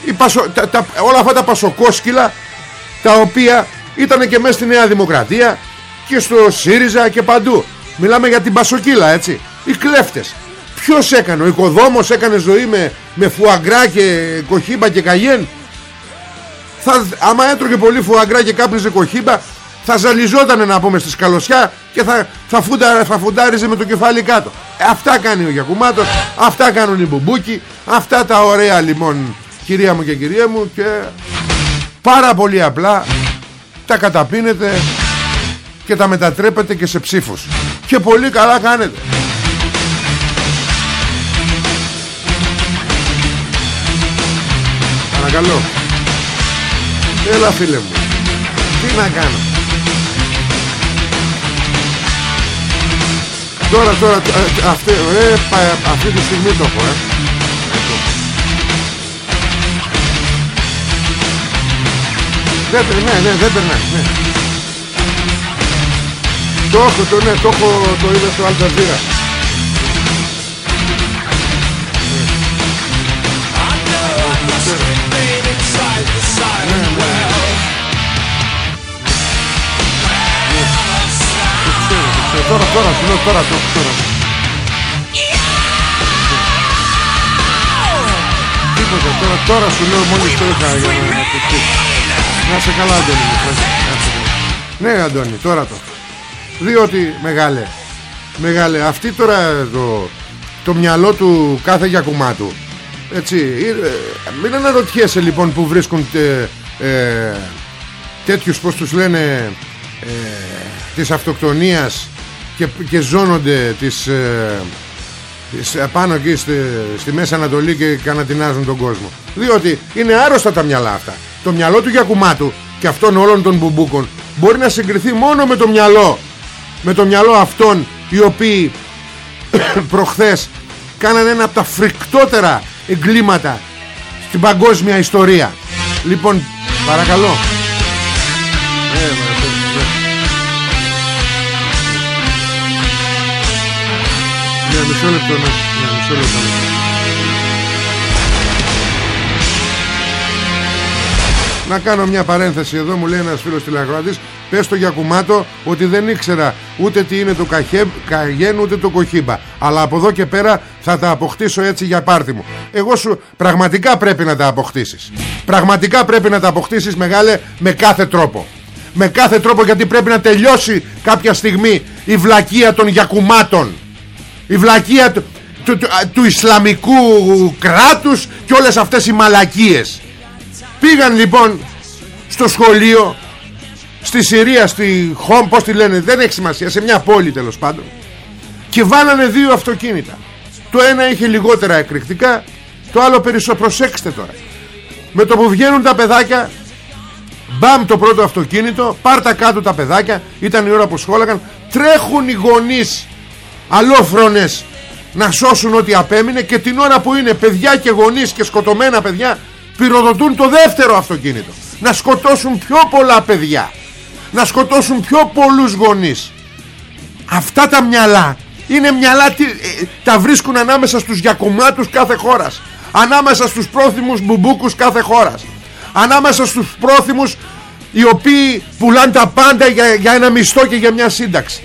οι πασο... τα, όλα αυτά τα πασοκόσκυλα τα οποία ήταν και μέσα στη Νέα Δημοκρατία και στο ΣΥΡΙΖΑ και παντού. Μιλάμε για την πασοκύλα έτσι. Οι κλέφτες. Ποιος έκανε, ο οικοδόμος έκανε ζωή με, με φουαγκρά και κοχύμπα και καγέν θα, άμα έτρωγε πολύ φουαγκρά και κάπνιζε κοχύμπα θα ζαλιζότανε να πούμε στη σκαλωσιά και θα, θα, φουντα, θα φουντάριζε με το κεφάλι κάτω. Ε, αυτά κάνει ο Γιακουμάτος αυτά κάνουν οι μπουμπούκοι αυτά τα ωραία λοιπόν κυρία μου και κυρία μου και πάρα πολύ απλά τα καταπίνετε και τα μετατρέπετε και σε ψήφους. Και πολύ καλά κάνετε. Παρακαλώ. Έλα φίλε μου. Τι να κάνω Τώρα τώρα αυτή, ρε, αυτή τη στιγμή το έχω ε. Δεν, ναι, ναι, δεν περνάει, ναι. Το έχω, το, ναι, το έχω, το είδα στο Αλταζίρα. Τώρα, τώρα, σου λέω τώρα, τώρα, τώρα. Τίποτα, τώρα, τώρα σου λέω μόλις το είχα για να το Να σε καλά, Αντώνη Ναι, Αντώνη, τώρα το. Διότι, μεγάλε, μεγάλε, αυτή τώρα το, το μυαλό του κάθε γιακουμάτου, έτσι, ε, μην αναρωτιέσαι λοιπόν που βρίσκουν τε, ε, τέτοιους, πώς τους λένε, ε, της αυτοκτονίας και, και ζώνονται τις, ε, τις, ε, πάνω εκεί στη, στη Μέση Ανατολή και κανατινάζουν τον κόσμο. Διότι είναι άρρωστα τα μυαλά αυτά. Το μυαλό του Γιακουμάτου και αυτών όλων των μπουμπούκων μπορεί να συγκριθεί μόνο με το μυαλό. Με το μυαλό αυτών οι οποίοι προχθές κάνανε ένα από τα φρικτότερα εγκλήματα στην παγκόσμια ιστορία. Λοιπόν παρακαλώ μισό λεπτό, ναι. ναι μισό λεπτό. Να κάνω μια παρένθεση εδώ μου λέει ένας φίλος τηλεακροατής. Πες το για κουμάτο ότι δεν ήξερα ούτε τι είναι το καχέμ, καγέν ούτε το κοχύμπα. Αλλά από εδώ και πέρα θα τα αποκτήσω έτσι για πάρτι μου. Εγώ σου πραγματικά πρέπει να τα αποκτήσεις. Πραγματικά πρέπει να τα αποκτήσεις μεγάλε με κάθε τρόπο. Με κάθε τρόπο γιατί πρέπει να τελειώσει κάποια στιγμή η βλακεία των γιακουμάτων η βλακεία του, του, του, Ισλαμικού κράτους και όλες αυτές οι μαλακίες. Πήγαν λοιπόν στο σχολείο στη Συρία στη Χόμ πως τη λένε δεν έχει σημασία σε μια πόλη τέλος πάντων και βάλανε δύο αυτοκίνητα. Το ένα είχε λιγότερα εκρηκτικά Το άλλο περισσότερο προσέξτε τώρα. Με το που βγαίνουν τα παιδάκια Μπαμ το πρώτο αυτοκίνητο Πάρτα κάτω τα παιδάκια Ήταν η ώρα που σχόλαγαν Τρέχουν οι γονείς Αλόφρονες Να σώσουν ό,τι απέμεινε Και την ώρα που είναι παιδιά και γονείς Και σκοτωμένα παιδιά Πυροδοτούν το δεύτερο αυτοκίνητο. Να σκοτώσουν πιο πολλά παιδιά. Να σκοτώσουν πιο πολλούς γονείς. Αυτά τα μυαλά Είναι μυαλά ε, Τα βρίσκουν ανάμεσα στους γιακομάτους κάθε χώρας. Ανάμεσα στους πρόθυμους μπουμπούκους κάθε χώρας. Ανάμεσα στους πρόθυμους Οι οποίοι πουλάνε τα πάντα για, για ένα μισθό και για μια σύνταξη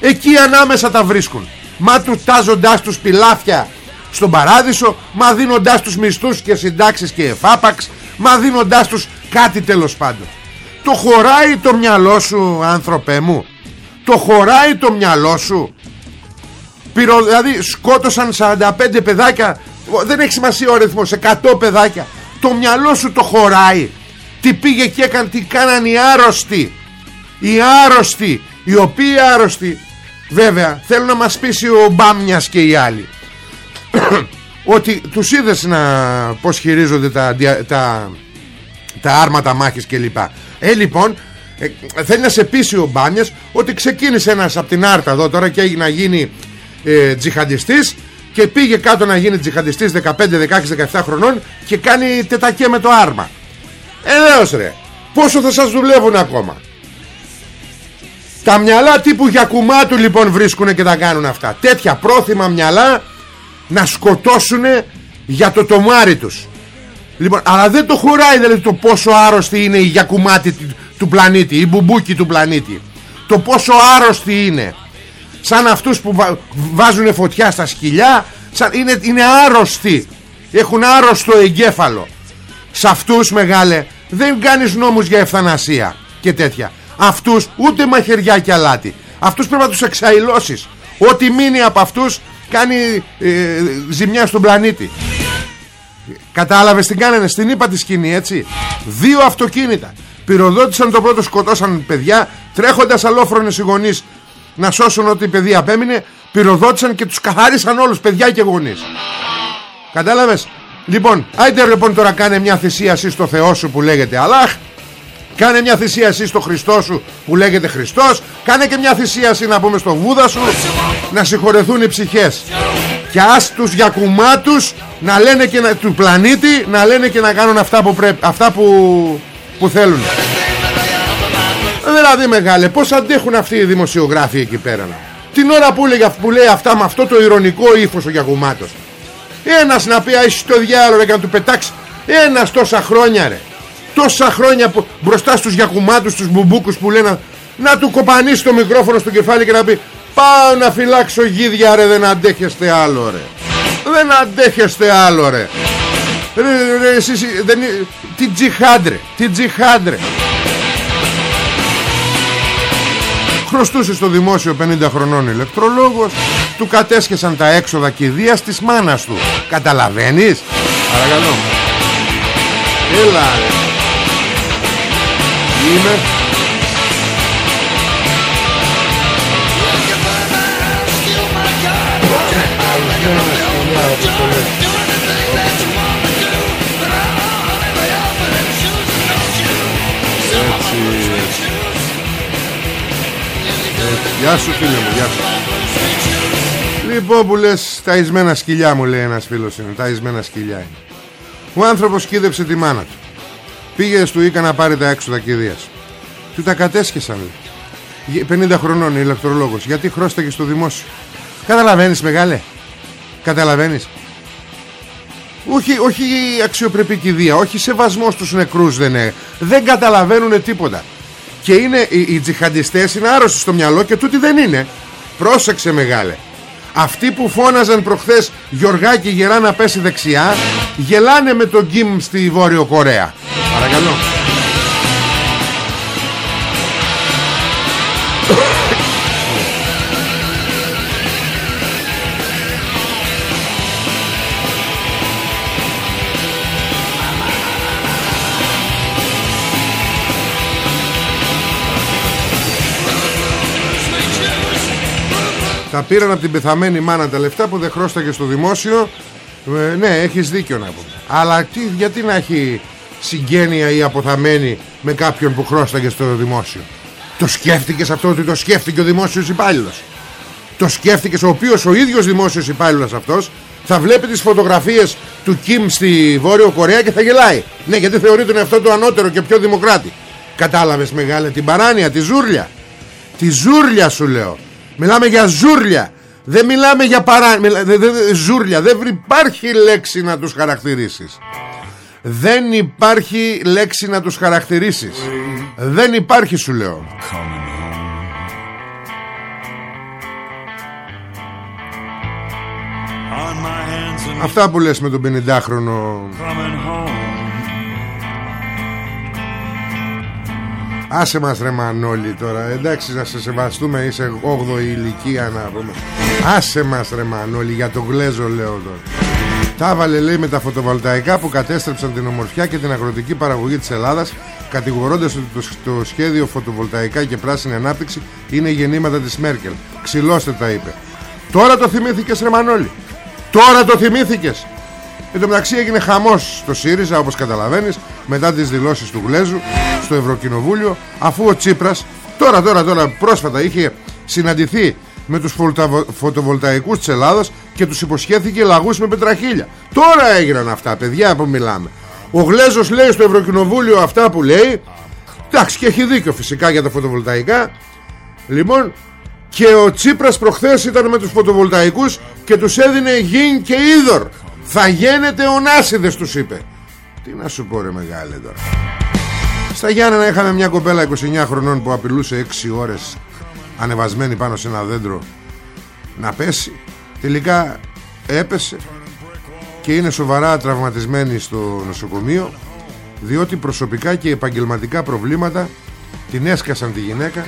Εκεί ανάμεσα τα βρίσκουν. Μα του τάζοντάς τους πιλάφια στον παράδεισο Μα δίνοντάς τους μισθούς και συντάξεις και εφάπαξ Μα δίνοντάς τους κάτι τέλος πάντων. Το χωράει το μυαλό σου άνθρωπέ μου. Το χωράει το μυαλό σου. Πυρο, Δηλαδή σκότωσαν 45 παιδάκια. Δεν έχει σημασία ο αριθμός 100 παιδάκια. Το μυαλό σου το χωράει. Τι πήγε και έκανε Τι κάναν οι άρρωστοι. Οι άρρωστοι Οι οποίοι άρρωστοι Βέβαια θέλουν να μας πείσει ο Μπάμιας και οι άλλοι Ότι τους είδες να πως χειρίζονται τα, τα, τα άρματα μάχης κλπ Ε λοιπόν ε, θέλει να σε πείσει ο Μπάμιας Ότι ξεκίνησε ένας από την Άρτα εδώ τώρα και έγινε να γίνει ε, τζιχαντιστής και πήγε κάτω να γίνει τζιχαντιστής 15, 16, 17 χρονών και κάνει τετακέ με το άρμα. Ε, ρε. Πόσο θα σας δουλεύουν ακόμα; Τα μυαλά τύπου για κουμάτου λοιπόν βρίσκουν και τα κάνουν αυτά. Τέτοια πρόθυμα μυαλά να σκοτώσουν για το τομάρι τους. Λοιπόν, αλλά δεν το χωράει δηλαδή το πόσο άρρωστη είναι η Γιακουμάτοι του πλανήτη, η Μπουμπούκοι του πλανήτη. Το πόσο άρρωστη είναι. Σαν αυτούς που βα... βάζουν φωτιά στα σκυλιά, σαν... είναι, είναι άρρωστοι. Έχουν άρρωστο εγκέφαλο. Σε αυτούς μεγάλε δεν κάνεις νόμους για ευθανασία και τέτοια. Αυτούς ούτε μαχαιριά και αλάτι. Αυτούς πρέπει να τους εξαϋλώσεις. Ό,τι μείνει από αυτούς κάνει ε, ζημιά στον πλανήτη. Κατάλαβες τι κάνανε; Στην είπα τη σκηνή έτσι. Δύο αυτοκίνητα. Πυροδότησαν το πρώτο σκοτώσαν παιδιά. Τρέχοντας αλόφρονες οι γονείς Να σώσουν ό,τι παιδί απέμεινε Πυροδότησαν και τους καθάρισαν όλους παιδιά και γονείς. Κατάλαβες; Λοιπόν, άιτε λοιπόν τώρα κάνε μια θυσία εσύ στο Θεό σου που λέγεται Αλλάχ Κάνε μια θυσία εσύ στο Χριστό σου που λέγεται Χριστός. Κάνε και μια θυσία εσύ να πούμε στο Βούδα σου. Να συγχωρεθούν οι ψυχές. Και ας τους γιακουμάτους Να λένε και να, του πλανήτη Να λένε και να κάνουν αυτά που, πρέπει, αυτά που, που θέλουν. Δηλαδή μεγάλε Πως αντέχουν αυτοί οι δημοσιογράφοι εκεί πέρα Την ώρα που, λέει, που λέει αυτά Με αυτό το ηρωνικό ύφος ο γιακουμάτος. Ένας να πει Έχει το διάλογο και να του πετάξει Ένας τόσα χρόνια ρε τόσα χρόνια που, μπροστά στους γιακουμάτους, τους μπουμπούκους που λένε να του κοπανίσει το μικρόφωνο στο κεφάλι και να πει πάω να φυλάξω γίδια ρε δεν αντέχεστε άλλο ρε δεν αντέχεστε άλλο ρε, ρε, ρε εσείς, δεν, τι τζιχάντρε τι τζιχάντρε χρωστούσες στο δημόσιο 50 χρονών ηλεκτρολόγος του κατέσχεσαν τα έξοδα κηδείας της μάνας του. Καταλαβαίνεις; Παρακαλώ. Έλα ρε Είμαι. Γεια σου φίλε μου, γεια σου. Λοιπόν που λες ταϊσμένα σκυλιά μου λέει ένας φίλος είναι Ταϊσμένα σκυλιά είναι. Ο άνθρωπος κίδεψε τη μάνα του Πήγες στο Ίκα να πάρει τα έξοδα κηδείας Του τα κατέσχεσαν 50 χρονών ηλεκτρολόγος. Γιατί χρώσταγες στο δημόσιο. Καταλαβαίνεις μεγάλε; Καταλαβαίνεις; Όχι, όχι αξιοπρεπή κηδεία Όχι σεβασμός στους νεκρούς δεν, είναι. δεν καταλαβαίνουν τίποτα. Και είναι οι, οι τζιχαντιστές Είναι άρρωστοι στο μυαλό και τούτοι δεν είναι. Πρόσεξε μεγάλε. Αυτοί που φώναζαν προχθές Γιωργάκη γερά να πέσει δεξιά Γελάνε με τον Κιμ στη Βόρειο Κορέα Παρακαλώ Τα πήραν από την πεθαμένη μάνα τα λεφτά που δεν χρώσταγε στο δημόσιο Ε, ναι, έχεις δίκιο να πούμε. Αλλά τι, γιατί να έχει συγγένεια ή αποθαμένη με κάποιον που χρώσταγες στο δημόσιο. Το σκέφτηκες αυτό ότι το σκέφτηκε ο δημόσιος υπάλληλος. Το σκέφτηκες ο οποίος ο ίδιος δημόσιος υπάλληλος αυτός θα βλέπει τις φωτογραφίες του Κιμ στη Βόρειο Κορέα και θα γελάει. Ναι, γιατί θεωρεί τον εαυτό του ανώτερο και πιο δημοκράτη. Κατάλαβες μεγάλη την παράνοια, τη ζούρλια. Τη ζούρλια σου λέω. Μιλάμε για ζούρλια. Δεν μιλάμε για παράνοια. Δε, δε, ζούρλια. Δεν υπάρχει λέξη να τους χαρακτηρίσεις. Δεν υπάρχει λέξη να τους χαρακτηρίσεις. Δεν υπάρχει σου λέω. Αυτά που λες με τον 50χρονο Άσε μας ρε Μανώλη τώρα Εντάξει να σε σεβαστούμε Είσαι 8η ηλικία να πούμε Άσε μας ρε Μανώλη Για το γλέζο λέω τώρα Τα έβαλε λέει με τα φωτοβολταϊκά Που κατέστρεψαν την ομορφιά και την αγροτική παραγωγή της Ελλάδας Κατηγορώντας ότι το, το σχέδιο φωτοβολταϊκά και πράσινη ανάπτυξη Είναι γεννήματα της Μέρκελ. Ξυλώστε τα είπε. Τώρα το θυμήθηκες ρε Μανώλη. Τώρα το θυμήθηκες. Εν τω μεταξύ έγινε χαμός στο ΣΥΡΙΖΑ όπως καταλαβαίνεις μετά τις δηλώσεις του Γλέζου στο Ευρωκοινοβούλιο αφού ο Τσίπρας τώρα τώρα τώρα πρόσφατα είχε συναντηθεί με τους φωτοβολταϊκούς της Ελλάδας και τους υποσχέθηκε λαγούς με πετραχίλια. Τώρα έγιναν αυτά παιδιά που μιλάμε. Ο Γλέζος λέει στο Ευρωκοινοβούλιο αυτά που λέει. Εντάξει και έχει δίκιο φυσικά για τα φωτοβολταϊκά. Λοιπόν και ο Τσίπρας προχθές ήταν με τους φωτοβολταϊκούς και τους έδινε γιν και είδωρ. Θα γίνετε ονάσιδες τους είπε. Τι να σου πω ρε μεγάλε τώρα. Στα Γιάννενα είχαμε μια κοπέλα 29 χρονών που απειλούσε 6 ώρες Ανεβασμένη πάνω σε ένα δέντρο Να πέσει. Τελικά έπεσε Και είναι σοβαρά τραυματισμένη στο νοσοκομείο Διότι προσωπικά και επαγγελματικά προβλήματα Την έσκασαν τη γυναίκα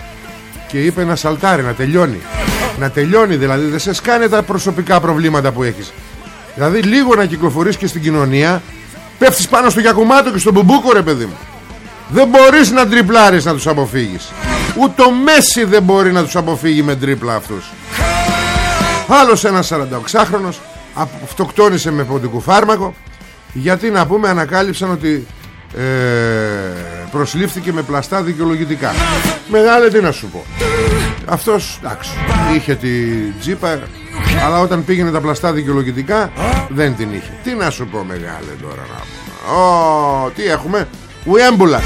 Και είπε να σαλτάρει να τελειώνει. Να τελειώνει δηλαδή δεν σε σκάνε τα προσωπικά προβλήματα που έχεις. Δηλαδή λίγο να κυκλοφορείς και στην κοινωνία Πέφτεις πάνω στο Γιακουμάτο και στον Μπουμπούκο ρε παιδί μου. Δεν μπορείς να τριπλάρεις να τους αποφύγεις Ούτε ο Μέση δεν μπορεί να τους αποφύγει με τρίπλα αυτούς. Άλλος ένας 46χρονος Αυτοκτόνησε με ποντικού φάρμακο Γιατί να πούμε ανακάλυψαν ότι ε, Προσλήφθηκε με πλαστά δικαιολογητικά. Μεγάλε τι να σου πω. Αυτός εντάξει Είχε τη τζίπα αλλά όταν πήγαινε τα πλαστά δικαιολογητικά Δεν την είχε. Τι να σου πω μεγάλε τώρα να πούμε. Ω, Τι έχουμε; Ο έμπουλας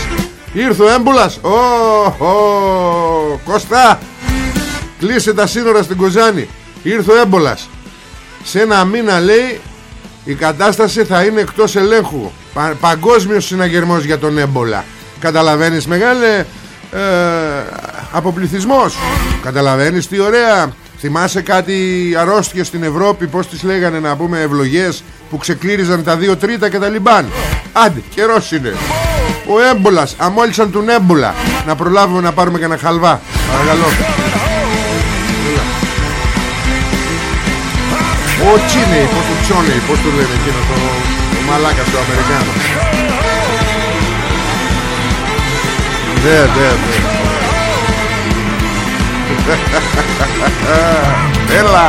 Ήρθε ο έμπουλας. Ω, ω, Κώστα Κλείσε τα σύνορα στην Κοζάνη. Ήρθε ο έμπολας. Σε ένα μήνα λέει Η κατάσταση θα είναι εκτός ελέγχου. Πα, Παγκόσμιος συναγερμός για τον έμπολα. Καταλαβαίνεις μεγάλε ε, Αποπληθισμός Καταλαβαίνεις τι ωραία. Θυμάσαι κάτι αρρώστια στην Ευρώπη Πως τις λέγανε να πούμε ευλογές Που ξεκλήριζαν τα δύο τρίτα και τα λιμπάν. Άντε καιρός είναι Ο έμπολας. Αμόλυσαν τον έμπολα. Να προλάβουμε να πάρουμε και χαλβά. Παρακαλώ. Ο Τσίνι Πως το Τσόνι Πως το λένε εκείνο το, το μαλάκα του Αμερικάνο. Ναι ναι ναι Έλα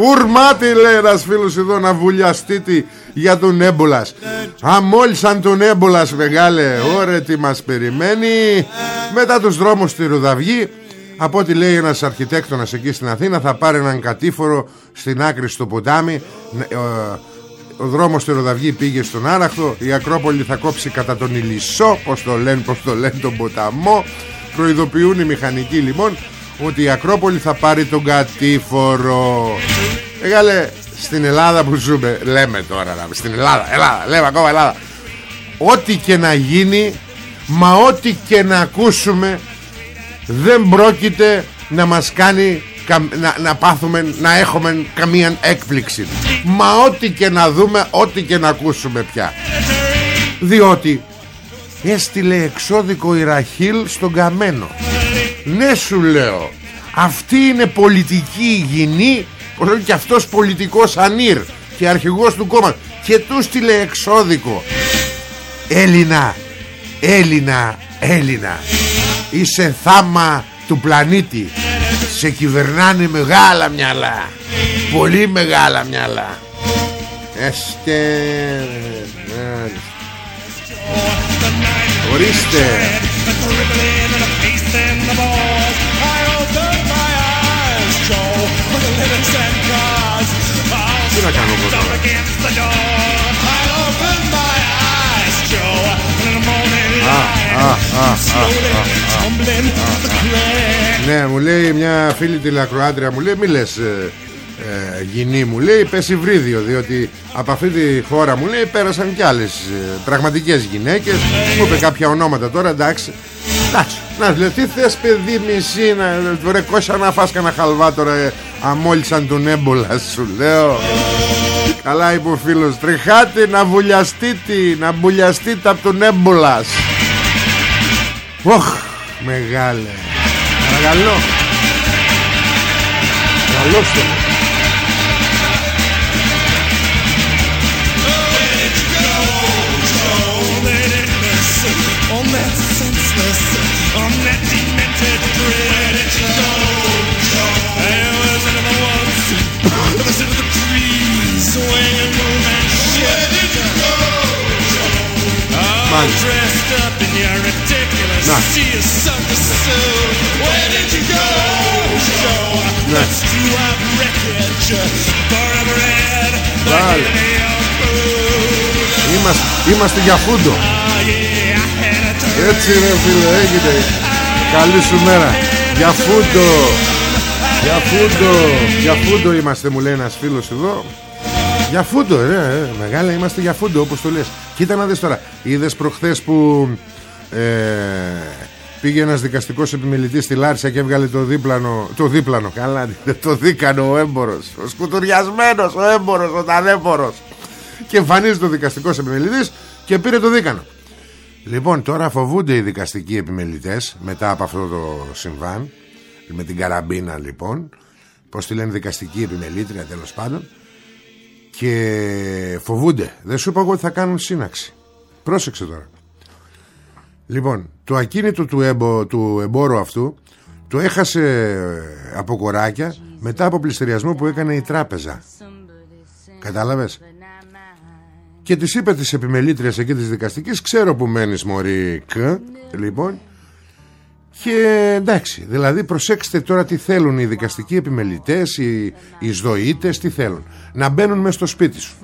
Ουρμάτι λέει ένας φίλος εδώ να βουλιαστεί για τον έμπολας. Αμόλυσαν τον έμπολας μεγάλε Ωρε τι μας περιμένει. Μετά τους δρόμους στη Ρουδαυγή από ό,τι λέει ένας αρχιτέκτονας εκεί στην Αθήνα θα πάρει έναν κατήφορο στην άκρη στο ποτάμι. Ο δρόμος στη Ροδαυγή πήγε στον Άραχτο η Ακρόπολη θα κόψει κατά τον Ηλισσό πως το λένε, πως το λένε τον ποταμό. Προειδοποιούν οι μηχανικοί λοιπόν ότι η Ακρόπολη θα πάρει τον κατήφορο. Έγαλε στην Ελλάδα που ζούμε Λέμε τώρα στην Ελλάδα Ελλάδα, λέμε ακόμα Ελλάδα. Ό,τι και να γίνει Μα ό,τι και να ακούσουμε Δεν πρόκειται να μας κάνει να, να πάθουμε να έχουμε καμία έκπληξη. Μα ό,τι και να δούμε Ό,τι και να ακούσουμε πια. Διότι Έστειλε εξώδικο η Ραχίλ στον Καμένο ναι σου λέω. Αυτή είναι πολιτική υγιεινή Και αυτός πολιτικός ανήρ Και αρχηγός του κόμμα Και του στείλε εξώδικο. Έλληνα Έλληνα Έλληνα. Είσαι θάμα του πλανήτη. Σε κυβερνάνε μεγάλα μυαλά. Πολύ μεγάλα μυαλά. Έστε Ορίστε Τι να κάνω εγώ τώρα. Ναι μου λέει μια φίλη τηλεακροάτρια μου λέει μη λες ε, ε, γυνή μου. Λέει πέσει βρίδιο διότι από αυτή τη χώρα μου λέει πέρασαν κι άλλες ε, πραγματικές γυναίκες. Μου είπε κάποια ονόματα τώρα εντάξει. Εντάξει να λέω τι θες παιδί μισή να βρε κόσα να φας κανένα χαλβά τώρα ε, αμόλυσαν τον έμπολα σου λέω καλά είπε ο φίλος τρεχάτε να βουλιαστείτε να μπουλιαστείτε από τον έμπολας. Ωχ μεγάλε. Παρακαλώ. Καλώς το Να. Ναι. Πάλι. Είμαστε, είμαστε για φούντο. Έτσι είναι φίλε έγινε. Καλή σου μέρα. Για φούντο. Για φούντο. Για φούντο είμαστε μου λέει ένας φίλος εδώ. Για φούντο ρε, ε, Μεγάλα είμαστε για φούντο όπως το λες Κοίτα να δεις τώρα. Είδες προχθές που ε, Πήγε ένας δικαστικός επιμελητής στη Λάρισα και έβγαλε το δίπλανο Το δίπλανο, καλά Το δίκανο ο έμπορος. Ο σκουτουριασμένος ο έμπορος, ο ταλέμπορος. Και εμφανίζεται ο δικαστικός επιμελητής Και πήρε το δίκανο. Λοιπόν τώρα φοβούνται οι δικαστικοί επιμελητές Μετά από αυτό το συμβάν Με την καραμπίνα λοιπόν. Πώς τη λένε δικαστική επιμελήτρια τέλος πάντων Και φοβούνται Δεν σου είπα εγώ ότι θα κάνουν σύναξη Πρόσεξε τώρα Λοιπόν, το ακίνητο του, εμπο, του εμπόρου αυτού το έχασε ε, από κοράκια μετά από πληστηριασμό που έκανε η τράπεζα. Κατάλαβες; Και της είπε της επιμελήτριας εκεί της δικαστικής Ξέρω που μένεις μωρή κ Λοιπόν Και εντάξει Δηλαδή προσέξτε τώρα τι θέλουν οι δικαστικοί επιμελητές Οι εισδοήτες Τι θέλουν. Να μπαίνουν μέσα στο σπίτι σου.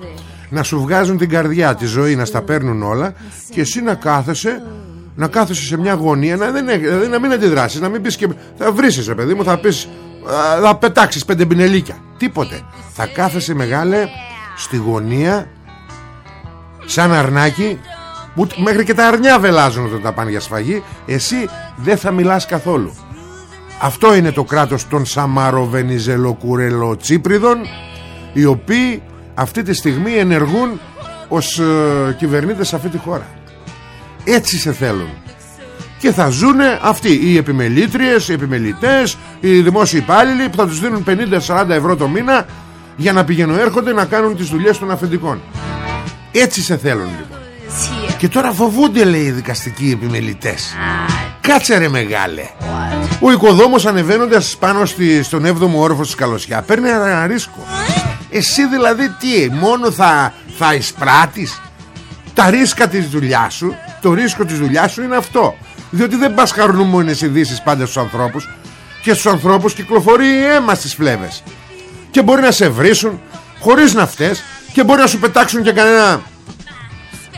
Να σου βγάζουν την καρδιά Τη ζωή να στα παίρνουν όλα. Και εσύ να κάθεσαι να κάθεσαι σε μια γωνία να, δεν, δηλαδή να μην αντιδράσεις να μην πεις και θα βρίσκεσαι παιδί μου θα πεις θα πετάξεις πέντε πινελίκια τίποτε. Θα κάθεσαι μεγάλε στη γωνία σαν αρνάκι που μέχρι και τα αρνιά βελάζουν όταν τα πάνε για σφαγή. Εσύ δεν θα μιλάς καθόλου. Αυτό είναι το κράτος των Σαμαροβενιζελοκουρελοτσίπριδων οι οποίοι αυτή τη στιγμή ενεργούν ως ε, κυβερνήτες σε αυτή τη χώρα. Έτσι σε θέλουν. Και θα ζουνε αυτοί οι επιμελήτριες, οι επιμελητές οι δημόσιοι υπάλληλοι που θα τους δίνουν 50-40 ευρώ το μήνα για να πηγαίνουν έρχονται να κάνουν τις δουλειές των αφεντικών. Έτσι σε θέλουν λοιπόν και τώρα φοβούνται λέει οι δικαστικοί επιμελητές. Κάτσε ρε μεγάλε. Ο οικοδόμος ανεβαίνοντας πάνω στη, στον 7ο όροφο της Καλωσιά Παίρνει ένα ρίσκο. Εσύ δηλαδή τι Μόνο θα, θα εισπράττεις; Τα ρίσκα της δουλειάς σου το ρίσκο της δουλειάς σου είναι αυτό. Διότι δεν πας χαρνούμενες ειδήσεις πάντα στους ανθρώπους. Και στους ανθρώπους κυκλοφορεί αίμα στις φλέβες. Και μπορεί να σε βρίσουν χωρίς να φταίς και μπορεί να σου πετάξουν και κανένα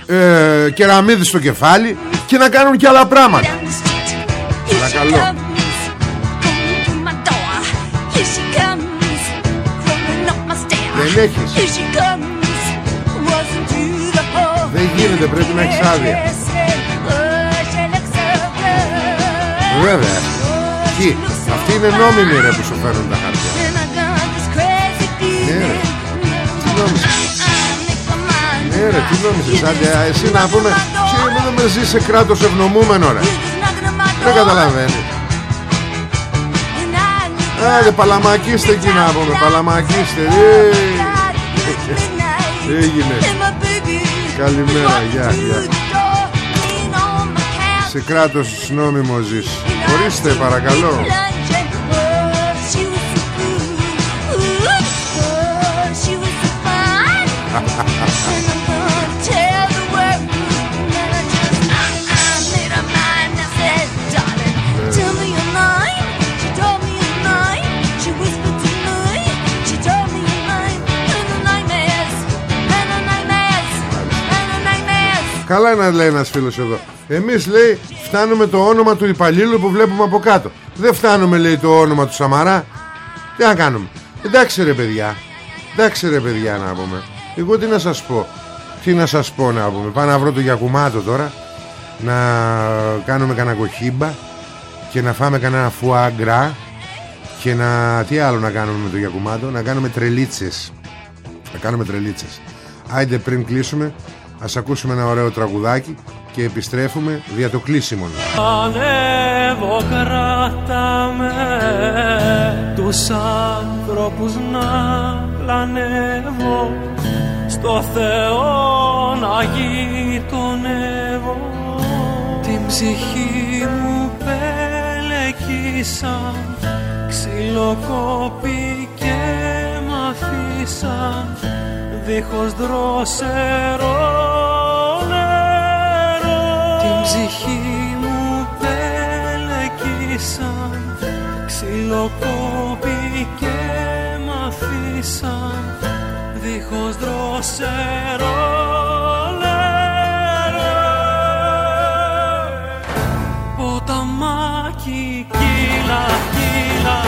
ε, κεραμίδι στο κεφάλι και να κάνουν και άλλα πράγματα. Παρακαλώ. Δεν έχεις. Δεν γίνεται πρέπει να έχεις άδεια. Βέβαια. Τι, αυτοί είναι νόμιμοι ρε που σου φέρουν τα χαρτιά. Ναι ρε. Τι νόμισες Ναι ρε τι νόμισες Άντε εσύ να πούμε Εσύ δεν με ζεις σε κράτος ευνομούμενο ρε. Δεν καταλαβαίνεις. Άντε παλαμακίστε εκεί να πούμε Παλαμακίστε. Έγινε. Καλημέρα Γεια γεια. Σε κράτος νόμιμο ζεις. Ορίστε παρακαλώ Καλά να λέει ένας φίλος εδώ. Εμείς λέει φτάνουμε το όνομα του υπαλλήλου που βλέπουμε από κάτω. Δεν φτάνουμε λέει το όνομα του Σαμαρά. Τι να κάνουμε. Εντάξει ρε παιδιά. Εντάξει ρε παιδιά να πούμε. Εγώ τι να σας πω. Τι να σας πω να πούμε. Πάω να βρω το Γιακουμάτο τώρα. Να κάνουμε κανένα κοχύμπα Και να φάμε κανένα φουάγκρα Και να Τι άλλο να κάνουμε με το Γιακουμάτο. Να κάνουμε τρελίτσες. Να κάνουμε τρελίτσες. Άιντε πριν κλείσουμε Ας ακούσουμε ένα ωραίο τραγουδάκι Και επιστρέφουμε δια το κλείσιμο. Ανέβω κράτα με Τους άνθρωπους να πλανεύω Στο Θεό να γειτονεύω. Την ψυχή μου πελεκίσαν Ξυλοκόπη και μ' αφήσαν δίχως δρόσερο νερό την ψυχή μου πελεκίσαν ξυλοκόπη και μ' αφήσαν δίχως δρόσερο νερό ποταμάκι κύλα κύλα.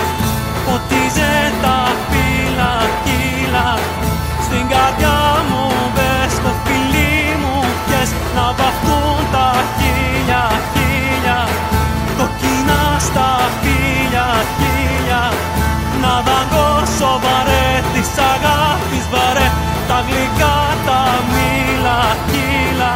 Ποτίζε τα φύλλα κύλα στην καρδιά μου μπες το φιλί μου πιες να βαφτούν τα χίλια χίλια. Κοκκινά στα χίλια χίλια. Να δαγκώσω βαρέ της αγάπης βαρέ τα γλυκά τα μήλα κύλα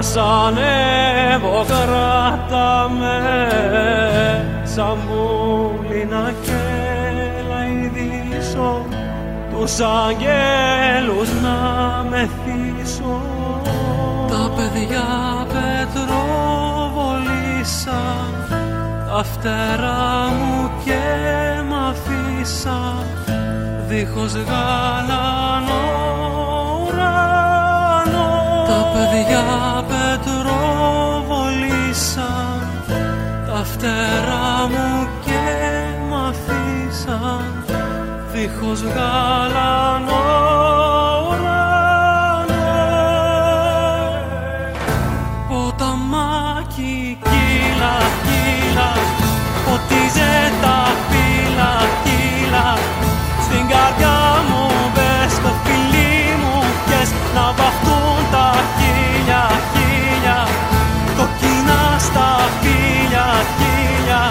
να σ' ανέβω κράταμε σαν πουλί να κελαϊδίσω τους αγγέλους να μεθύσω τα παιδιά πετροβολήσαν τα φτερά μου και μ' αφήσαν. Δίχως γαλανό ουρανό. Τα παιδιά φτερά μου και μ' αφήσαν δίχως γαλανό στα χίλια χίλια.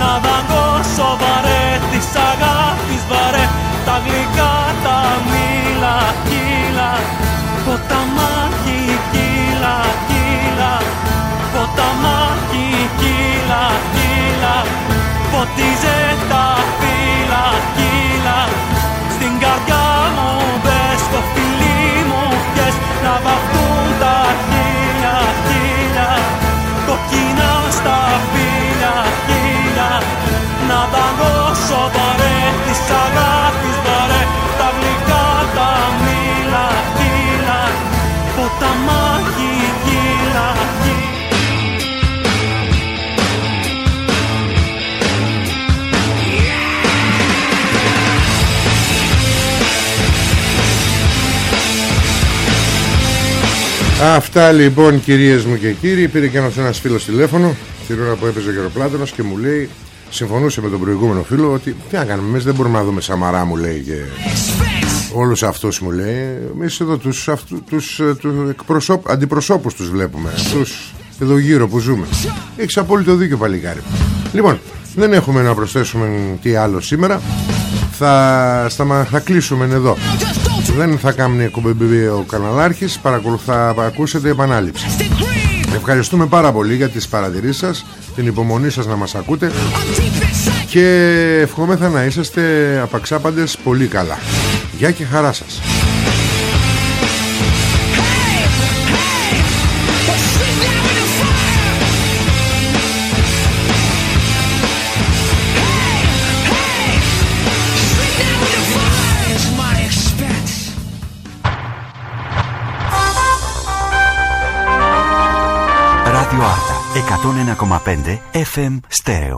Να δαγκώσω βαρέ της αγάπης βαρέ τα γλυκά τα μήλα κύλα ποταμάκι κύλα κύλα ποταμάκι κύλα κύλα ποτίζε Αυτά λοιπόν κυρίες μου και κύριοι Πήρε και ένας, ένας φίλος τηλέφωνο Την ώρα που έπαιζε ο Γεροπλάτωνας Και μου λέει Συμφωνούσε με τον προηγούμενο φίλο Ότι τι να κάνουμε εμείς δεν μπορούμε να δούμε Σαμαρά μου λέει και Όλους αυτούς μου λέει. Εμείς εδώ τους, αυτού, τους, ε, τους εκπροσώπ, αντιπροσώπους τους βλέπουμε Αυτούς εδώ γύρω που ζούμε. Έχεις απόλυτο δίκιο παλικάρι. Λοιπόν Δεν έχουμε να προσθέσουμε τι άλλο σήμερα. Θα, σταμα... θα κλείσουμε εδώ Δεν θα κάνει εκπομπή ο καναλάρχης Παρακολουθά, θα ακούσετε επανάληψη. Ευχαριστούμε πάρα πολύ για τις παρατηρήσεις σας Την υπομονή σας να μας ακούτε Και ευχόμεθα να είσαστε απαξάπαντες πολύ καλά. Γεια και χαρά σας 101,5 FM Στέρεο